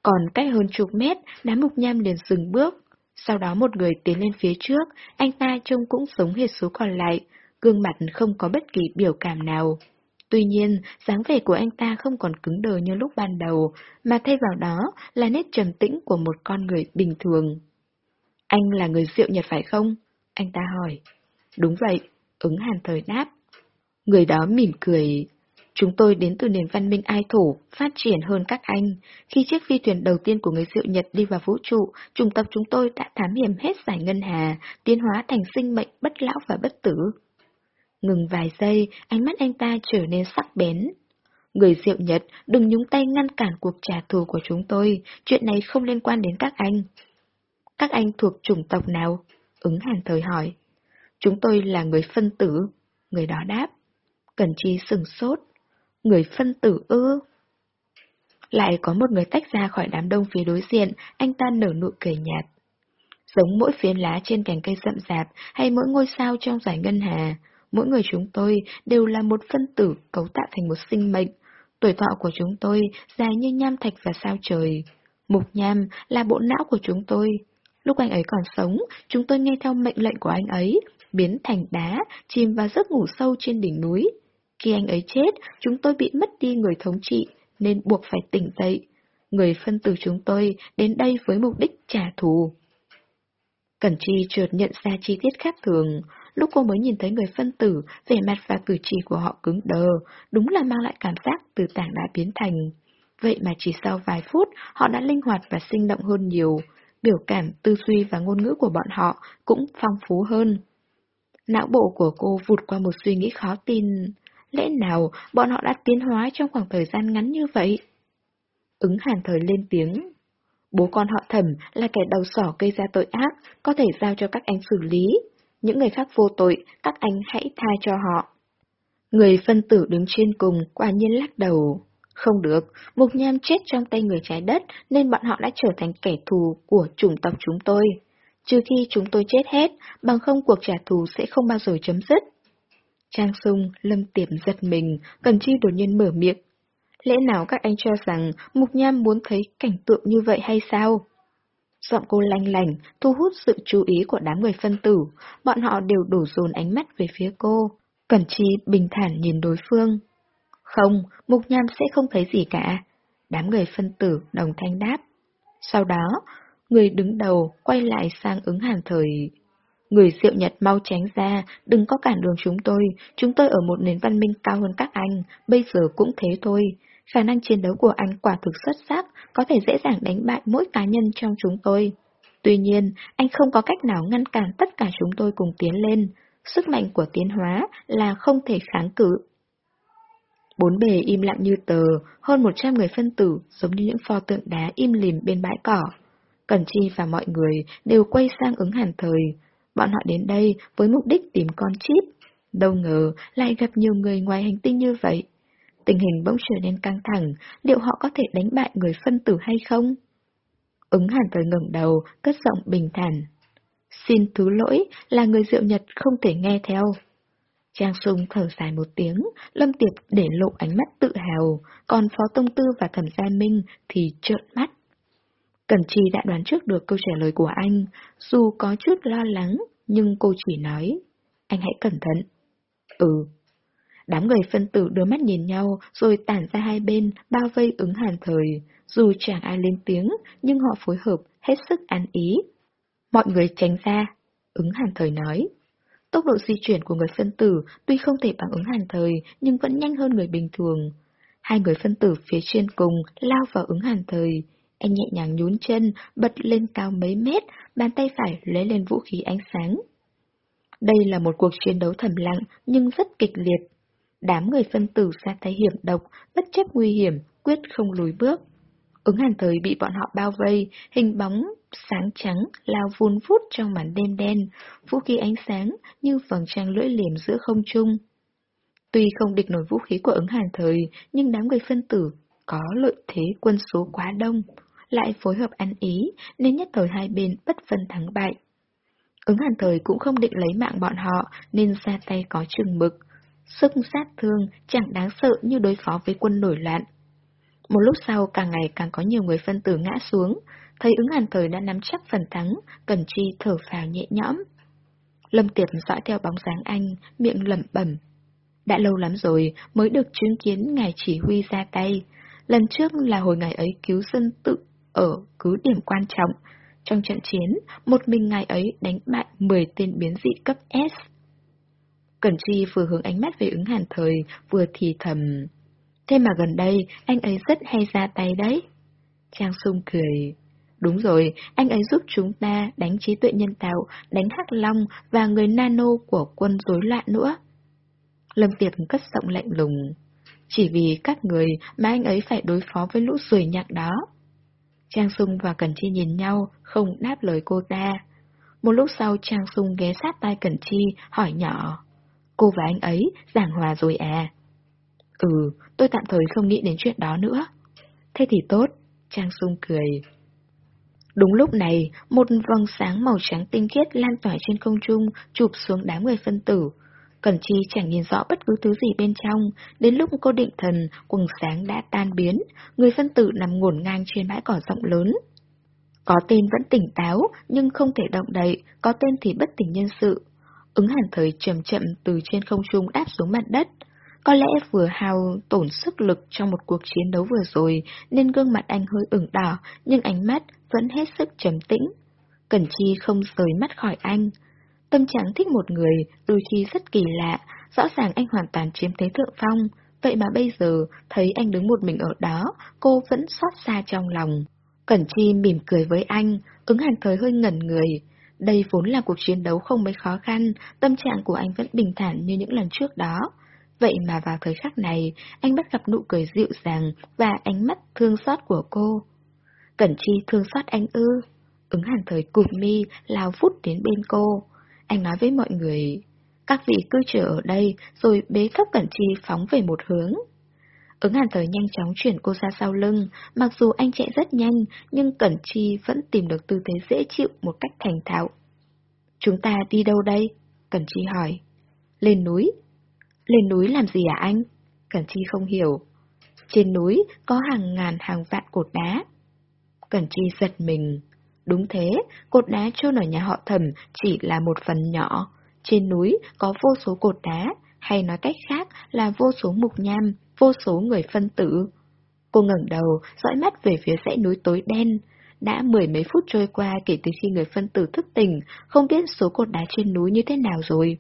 Còn cách hơn chục mét, đám mục nham liền dừng bước. Sau đó một người tiến lên phía trước, anh ta trông cũng giống hệt số còn lại, gương mặt không có bất kỳ biểu cảm nào. Tuy nhiên, dáng vẻ của anh ta không còn cứng đờ như lúc ban đầu, mà thay vào đó là nét trầm tĩnh của một con người bình thường. Anh là người rượu nhật phải không? Anh ta hỏi. Đúng vậy, ứng hàn thời đáp. Người đó mỉm cười. Chúng tôi đến từ nền văn minh ai thủ, phát triển hơn các anh. Khi chiếc phi thuyền đầu tiên của người diệu Nhật đi vào vũ trụ, trung tập chúng tôi đã thám hiểm hết giải ngân hà, tiến hóa thành sinh mệnh bất lão và bất tử. Ngừng vài giây, ánh mắt anh ta trở nên sắc bén. Người diệu Nhật, đừng nhúng tay ngăn cản cuộc trả thù của chúng tôi, chuyện này không liên quan đến các anh. Các anh thuộc chủng tộc nào? Ứng hàn thời hỏi. Chúng tôi là người phân tử. Người đó đáp. Cần chi sừng sốt. Người phân tử ư? Lại có một người tách ra khỏi đám đông phía đối diện, anh ta nở nụ cười nhạt. Giống mỗi phiến lá trên cành cây rậm rạp hay mỗi ngôi sao trong giải ngân hà, mỗi người chúng tôi đều là một phân tử cấu tạo thành một sinh mệnh. Tuổi thọ của chúng tôi dài như nham thạch và sao trời. Mục nham là bộ não của chúng tôi. Lúc anh ấy còn sống, chúng tôi nghe theo mệnh lệnh của anh ấy, biến thành đá, chìm vào giấc ngủ sâu trên đỉnh núi. Khi anh ấy chết, chúng tôi bị mất đi người thống trị, nên buộc phải tỉnh dậy. Người phân tử chúng tôi đến đây với mục đích trả thù. Cẩn Chi trượt nhận ra chi tiết khác thường. Lúc cô mới nhìn thấy người phân tử, vẻ mặt và cử chỉ của họ cứng đờ, đúng là mang lại cảm giác từ tảng đá biến thành. Vậy mà chỉ sau vài phút, họ đã linh hoạt và sinh động hơn nhiều. Biểu cảm, tư duy và ngôn ngữ của bọn họ cũng phong phú hơn. Não bộ của cô vụt qua một suy nghĩ khó tin. Lẽ nào bọn họ đã tiến hóa trong khoảng thời gian ngắn như vậy? Ứng hàn thời lên tiếng. Bố con họ thẩm là kẻ đầu sỏ gây ra tội ác, có thể giao cho các anh xử lý. Những người khác vô tội, các anh hãy tha cho họ. Người phân tử đứng trên cùng quả nhiên lắc đầu. Không được, Mục Nham chết trong tay người trái đất nên bọn họ đã trở thành kẻ thù của chủng tộc chúng tôi. Trừ khi chúng tôi chết hết, bằng không cuộc trả thù sẽ không bao giờ chấm dứt. Trang Sung, Lâm tiệm giật mình, Cần Chi đột nhiên mở miệng. Lẽ nào các anh cho rằng Mục Nham muốn thấy cảnh tượng như vậy hay sao? Giọng cô lanh lành, thu hút sự chú ý của đám người phân tử, bọn họ đều đổ dồn ánh mắt về phía cô. Cẩn Chi bình thản nhìn đối phương. Không, Mục Nham sẽ không thấy gì cả. Đám người phân tử đồng thanh đáp. Sau đó, người đứng đầu quay lại sang ứng hàn thời. Người diệu nhật mau tránh ra, đừng có cản đường chúng tôi, chúng tôi ở một nền văn minh cao hơn các anh, bây giờ cũng thế thôi. Khả năng chiến đấu của anh quả thực xuất sắc, có thể dễ dàng đánh bại mỗi cá nhân trong chúng tôi. Tuy nhiên, anh không có cách nào ngăn cản tất cả chúng tôi cùng tiến lên. Sức mạnh của tiến hóa là không thể kháng cự. Bốn bề im lặng như tờ, hơn một trăm người phân tử giống như những pho tượng đá im lìm bên bãi cỏ. Cẩn Chi và mọi người đều quay sang ứng hàn thời. Bọn họ đến đây với mục đích tìm con chip. Đâu ngờ lại gặp nhiều người ngoài hành tinh như vậy. Tình hình bỗng trở nên căng thẳng, liệu họ có thể đánh bại người phân tử hay không? Ứng hàn thời ngẩng đầu, cất giọng bình thản. Xin thứ lỗi là người diệu nhật không thể nghe theo. Trang Sung thở dài một tiếng, Lâm Tiệp để lộ ánh mắt tự hào, còn Phó Tông Tư và Thẩm Gia Minh thì trợn mắt. Cẩn Chi đã đoán trước được câu trả lời của anh, dù có chút lo lắng, nhưng cô chỉ nói, anh hãy cẩn thận. Ừ. Đám người phân tử đưa mắt nhìn nhau rồi tản ra hai bên, bao vây ứng hàn thời. Dù chẳng ai lên tiếng, nhưng họ phối hợp, hết sức ăn ý. Mọi người tránh ra, ứng hàn thời nói. tốc độ di chuyển của người phân tử tuy không thể bằng ứng hàn thời nhưng vẫn nhanh hơn người bình thường. Hai người phân tử phía trên cùng lao vào ứng hàn thời. Anh nhẹ nhàng nhún chân, bật lên cao mấy mét, bàn tay phải lấy lên vũ khí ánh sáng. Đây là một cuộc chiến đấu thầm lặng nhưng rất kịch liệt. Đám người phân tử ra tay hiểm độc, bất chấp nguy hiểm, quyết không lùi bước. Ứng hàn thời bị bọn họ bao vây, hình bóng sáng trắng lao vun vút trong màn đêm đen, vũ khí ánh sáng như vầng trăng lưỡi liềm giữa không trung. Tuy không địch nổi vũ khí của ứng hàn thời, nhưng đám người phân tử có lợi thế quân số quá đông, lại phối hợp ăn ý nên nhất thời hai bên bất phân thắng bại. Ứng hàn thời cũng không định lấy mạng bọn họ nên ra tay có chừng mực. Sức sát thương chẳng đáng sợ như đối phó với quân nổi loạn. Một lúc sau càng ngày càng có nhiều người phân tử ngã xuống, thấy ứng hàn thời đã nắm chắc phần thắng, Cần Chi thở phào nhẹ nhõm. Lâm Tiệp dõi theo bóng dáng anh, miệng lẩm bẩm. Đã lâu lắm rồi mới được chứng kiến ngài chỉ huy ra tay. Lần trước là hồi ngày ấy cứu dân tự ở cứ điểm quan trọng. Trong trận chiến, một mình ngài ấy đánh bại 10 tên biến dị cấp S. Cẩn Chi vừa hướng ánh mắt về ứng hàn thời, vừa thì thầm. Thế mà gần đây, anh ấy rất hay ra tay đấy. Trang Sung cười. Đúng rồi, anh ấy giúp chúng ta đánh trí tuệ nhân tạo, đánh hắc long và người nano của quân rối loạn nữa. Lâm Tiệp cất giọng lạnh lùng. Chỉ vì các người mà anh ấy phải đối phó với lũ sùi nhạc đó. Trang Sung và Cẩn Chi nhìn nhau, không đáp lời cô ta. Một lúc sau Trang Sung ghé sát tai Cẩn Chi, hỏi nhỏ. Cô và anh ấy giảng hòa rồi à? Ừ, tôi tạm thời không nghĩ đến chuyện đó nữa. Thế thì tốt, Trang Sung cười. Đúng lúc này, một vầng sáng màu trắng tinh khiết lan tỏa trên không trung, chụp xuống đám người phân tử. Cẩn Chi chẳng nhìn rõ bất cứ thứ gì bên trong, đến lúc cô định thần, quầng sáng đã tan biến, người phân tử nằm ngổn ngang trên bãi cỏ rộng lớn. Có tên vẫn tỉnh táo, nhưng không thể động đậy, có tên thì bất tỉnh nhân sự. Ứng hàn thời chậm chậm từ trên không trung đáp xuống mặt đất. Có lẽ vừa hao tổn sức lực trong một cuộc chiến đấu vừa rồi, nên gương mặt anh hơi ửng đỏ, nhưng ánh mắt vẫn hết sức trầm tĩnh. Cẩn Chi không rời mắt khỏi anh. Tâm trạng thích một người đôi khi rất kỳ lạ, rõ ràng anh hoàn toàn chiếm thế thượng phong, vậy mà bây giờ thấy anh đứng một mình ở đó, cô vẫn xót xa trong lòng. Cẩn Chi mỉm cười với anh, ứng hàng thời hơi ngẩn người. Đây vốn là cuộc chiến đấu không mấy khó khăn, tâm trạng của anh vẫn bình thản như những lần trước đó. Vậy mà vào thời khắc này, anh bắt gặp nụ cười dịu dàng và ánh mắt thương xót của cô. Cẩn Chi thương xót anh ư. Ứng hàn thời cụp mi, lao phút đến bên cô. Anh nói với mọi người, các vị cứ chờ ở đây rồi bế thấp Cẩn Chi phóng về một hướng. Ứng hàn thời nhanh chóng chuyển cô ra sau lưng, mặc dù anh chạy rất nhanh, nhưng Cẩn Chi vẫn tìm được tư thế dễ chịu một cách thành thạo. Chúng ta đi đâu đây? Cẩn Chi hỏi. Lên núi. Lên núi làm gì à anh? Cẩn Chi không hiểu. Trên núi có hàng ngàn hàng vạn cột đá. Cẩn Chi giật mình. Đúng thế, cột đá chôn ở nhà họ thẩm chỉ là một phần nhỏ. Trên núi có vô số cột đá, hay nói cách khác là vô số mục nham, vô số người phân tử. Cô ngẩng đầu, dõi mắt về phía dãy núi tối đen. Đã mười mấy phút trôi qua kể từ khi người phân tử thức tỉnh, không biết số cột đá trên núi như thế nào rồi.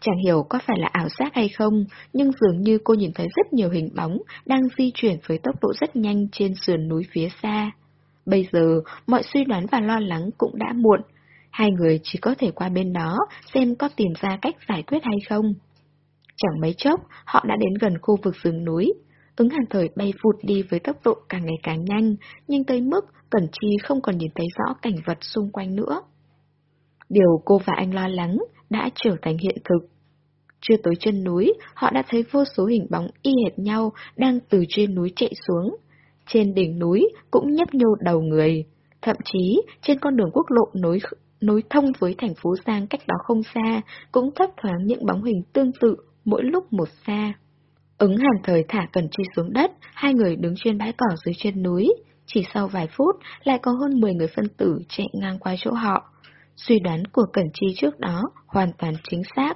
Chẳng hiểu có phải là ảo giác hay không, nhưng dường như cô nhìn thấy rất nhiều hình bóng đang di chuyển với tốc độ rất nhanh trên sườn núi phía xa. Bây giờ, mọi suy đoán và lo lắng cũng đã muộn. Hai người chỉ có thể qua bên đó xem có tìm ra cách giải quyết hay không. Chẳng mấy chốc, họ đã đến gần khu vực rừng núi. Ứng hàn thời bay vụt đi với tốc độ càng ngày càng nhanh, nhưng tới mức Cẩn Chi không còn nhìn thấy rõ cảnh vật xung quanh nữa. Điều cô và anh lo lắng đã trở thành hiện thực. Chưa tới chân núi, họ đã thấy vô số hình bóng y hệt nhau đang từ trên núi chạy xuống. Trên đỉnh núi cũng nhấp nhô đầu người. Thậm chí, trên con đường quốc lộ nối nối thông với thành phố Giang cách đó không xa, cũng thấp thoáng những bóng hình tương tự, mỗi lúc một xa. Ứng hàn thời thả Cần Chi xuống đất, hai người đứng trên bãi cỏ dưới chân núi. Chỉ sau vài phút, lại có hơn 10 người phân tử chạy ngang qua chỗ họ. Suy đoán của Cẩn Chi trước đó hoàn toàn chính xác.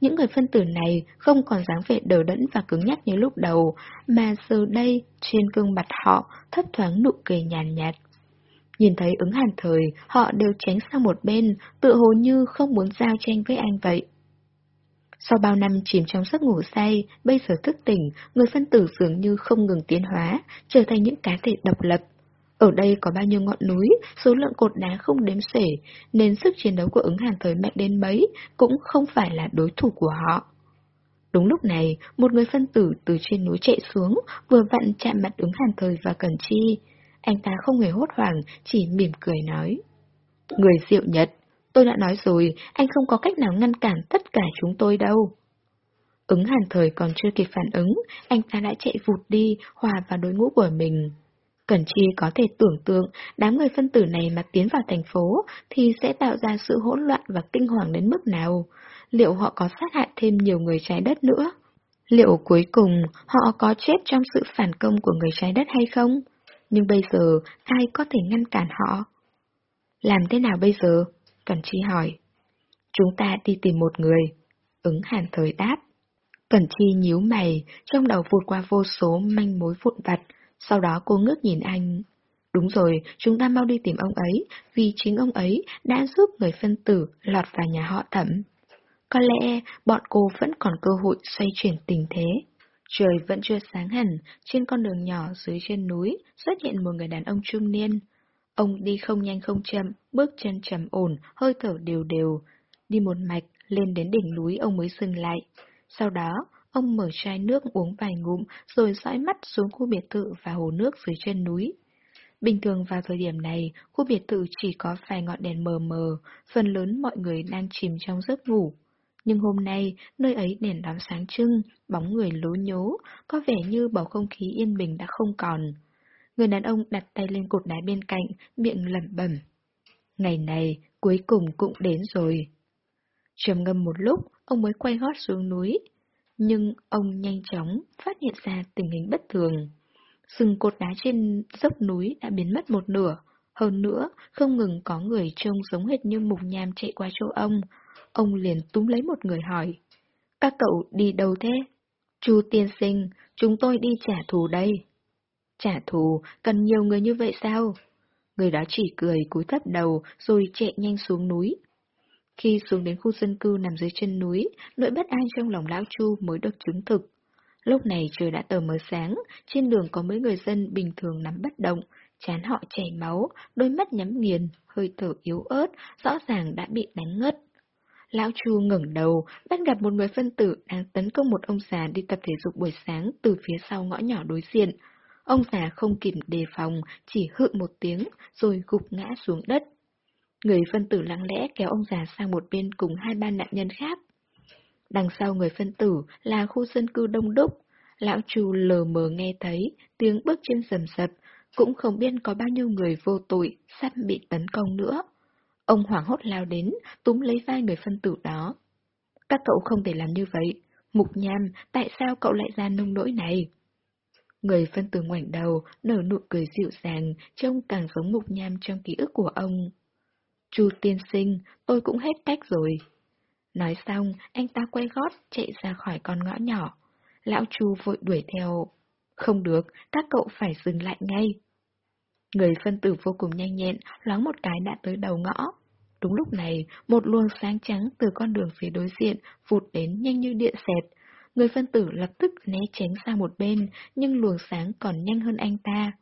Những người phân tử này không còn dáng vẻ đờ đẫn và cứng nhắc như lúc đầu, mà giờ đây trên gương mặt họ thấp thoáng nụ cười nhàn nhạt, nhạt. Nhìn thấy ứng hàn thời, họ đều tránh sang một bên, tự hồ như không muốn giao tranh với anh vậy. Sau bao năm chìm trong giấc ngủ say, bây giờ thức tỉnh, người phân tử dường như không ngừng tiến hóa, trở thành những cá thể độc lập. Ở đây có bao nhiêu ngọn núi, số lượng cột đá không đếm xuể, nên sức chiến đấu của ứng hàn thời mạnh đến mấy cũng không phải là đối thủ của họ. Đúng lúc này, một người phân tử từ trên núi chạy xuống, vừa vặn chạm mặt ứng hàn thời và cần chi. Anh ta không hề hốt hoảng, chỉ mỉm cười nói. Người diệu nhật, tôi đã nói rồi, anh không có cách nào ngăn cản tất cả chúng tôi đâu. Ứng hàn thời còn chưa kịp phản ứng, anh ta đã chạy vụt đi, hòa vào đối ngũ của mình. Cẩn Chi có thể tưởng tượng đám người phân tử này mà tiến vào thành phố thì sẽ tạo ra sự hỗn loạn và kinh hoàng đến mức nào. Liệu họ có sát hại thêm nhiều người trái đất nữa? Liệu cuối cùng họ có chết trong sự phản công của người trái đất hay không? Nhưng bây giờ ai có thể ngăn cản họ? Làm thế nào bây giờ? Cẩn Chi hỏi. Chúng ta đi tìm một người. Ứng hàn thời đáp. Cẩn Chi nhíu mày, trong đầu vụt qua vô số manh mối vụn vặt. Sau đó cô ngước nhìn anh. Đúng rồi, chúng ta mau đi tìm ông ấy, vì chính ông ấy đã giúp người phân tử lọt vào nhà họ thẩm. Có lẽ bọn cô vẫn còn cơ hội xoay chuyển tình thế. Trời vẫn chưa sáng hẳn, trên con đường nhỏ dưới chân núi xuất hiện một người đàn ông trung niên. Ông đi không nhanh không chậm, bước chân trầm ổn, hơi thở đều đều. Đi một mạch, lên đến đỉnh núi ông mới dừng lại. Sau đó, ông mở chai nước uống vài ngụm, rồi dõi mắt xuống khu biệt thự và hồ nước dưới chân núi. Bình thường vào thời điểm này, khu biệt thự chỉ có vài ngọn đèn mờ mờ, phần lớn mọi người đang chìm trong giấc ngủ. Nhưng hôm nay, nơi ấy đèn đóm sáng trưng, bóng người lố nhố, có vẻ như bầu không khí yên bình đã không còn. Người đàn ông đặt tay lên cột đá bên cạnh, miệng lẩm bẩm. Ngày này, cuối cùng cũng đến rồi. Trầm ngâm một lúc, ông mới quay gót xuống núi. Nhưng ông nhanh chóng phát hiện ra tình hình bất thường. Sừng cột đá trên dốc núi đã biến mất một nửa. Hơn nữa, không ngừng có người trông giống hệt như mục nham chạy qua chỗ ông. Ông liền túm lấy một người hỏi. Các cậu đi đâu thế? Chu tiên sinh, chúng tôi đi trả thù đây. Trả thù, cần nhiều người như vậy sao? Người đó chỉ cười cúi thấp đầu rồi chạy nhanh xuống núi. Khi xuống đến khu dân cư nằm dưới chân núi, nỗi bất an trong lòng lão Chu mới được chứng thực. Lúc này trời đã tờ mờ sáng, trên đường có mấy người dân bình thường nắm bất động, chán họ chảy máu, đôi mắt nhắm nghiền, hơi thở yếu ớt, rõ ràng đã bị đánh ngất. Lão Chu ngẩng đầu, bắt gặp một người phân tử đang tấn công một ông già đi tập thể dục buổi sáng từ phía sau ngõ nhỏ đối diện. Ông già không kịp đề phòng, chỉ hự một tiếng, rồi gục ngã xuống đất. Người phân tử lặng lẽ kéo ông già sang một bên cùng hai ba nạn nhân khác. Đằng sau người phân tử là khu dân cư đông đúc. Lão Chu lờ mờ nghe thấy tiếng bước chân rầm rập, cũng không biết có bao nhiêu người vô tội sắp bị tấn công nữa. Ông hoảng hốt lao đến, túm lấy vai người phân tử đó. Các cậu không thể làm như vậy. Mục nham, tại sao cậu lại ra nông nỗi này? Người phân tử ngoảnh đầu, nở nụ cười dịu dàng, trông càng giống mục nham trong ký ức của ông. Chu tiên sinh, tôi cũng hết cách rồi. Nói xong, anh ta quay gót, chạy ra khỏi con ngõ nhỏ. Lão Chu vội đuổi theo. Không được, các cậu phải dừng lại ngay. Người phân tử vô cùng nhanh nhẹn, loáng một cái đã tới đầu ngõ. Đúng lúc này, một luồng sáng trắng từ con đường phía đối diện vụt đến nhanh như điện xẹt. Người phân tử lập tức né tránh sang một bên, nhưng luồng sáng còn nhanh hơn anh ta.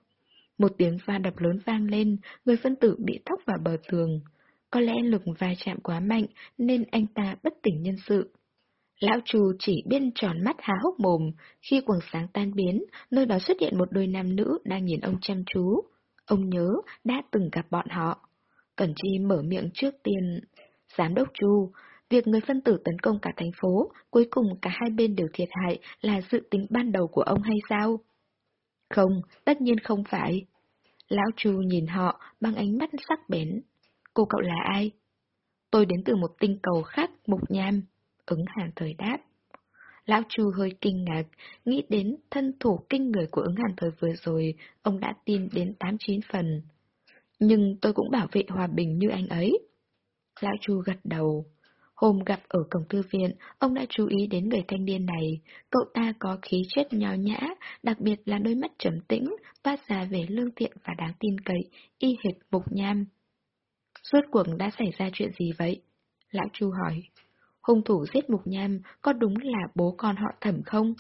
Một tiếng va đập lớn vang lên, người phân tử bị thóc vào bờ tường. Có lẽ lực va chạm quá mạnh nên anh ta bất tỉnh nhân sự. Lão Chu chỉ biết tròn mắt há hốc mồm, khi quần sáng tan biến, nơi đó xuất hiện một đôi nam nữ đang nhìn ông chăm chú. Ông nhớ đã từng gặp bọn họ. Cẩn Chi mở miệng trước tiên. Giám đốc Chu, việc người phân tử tấn công cả thành phố, cuối cùng cả hai bên đều thiệt hại là dự tính ban đầu của ông hay sao? Không, tất nhiên không phải. Lão Chu nhìn họ bằng ánh mắt sắc bén. Cô cậu là ai? Tôi đến từ một tinh cầu khác, Mục Nham. Ứng hàn thời đáp. Lão Chu hơi kinh ngạc, nghĩ đến thân thủ kinh người của ứng hàn thời vừa rồi, ông đã tin đến 89 phần. Nhưng tôi cũng bảo vệ hòa bình như anh ấy. Lão Chu gật đầu. Hôm gặp ở cổng thư viện, ông đã chú ý đến người thanh niên này. Cậu ta có khí chất nho nhã, đặc biệt là đôi mắt trầm tĩnh, toát ra về lương thiện và đáng tin cậy, y hệt mục nham. Suốt cuộc đã xảy ra chuyện gì vậy? Lão Chu hỏi. Hung thủ giết mục nham có đúng là bố con họ thẩm không?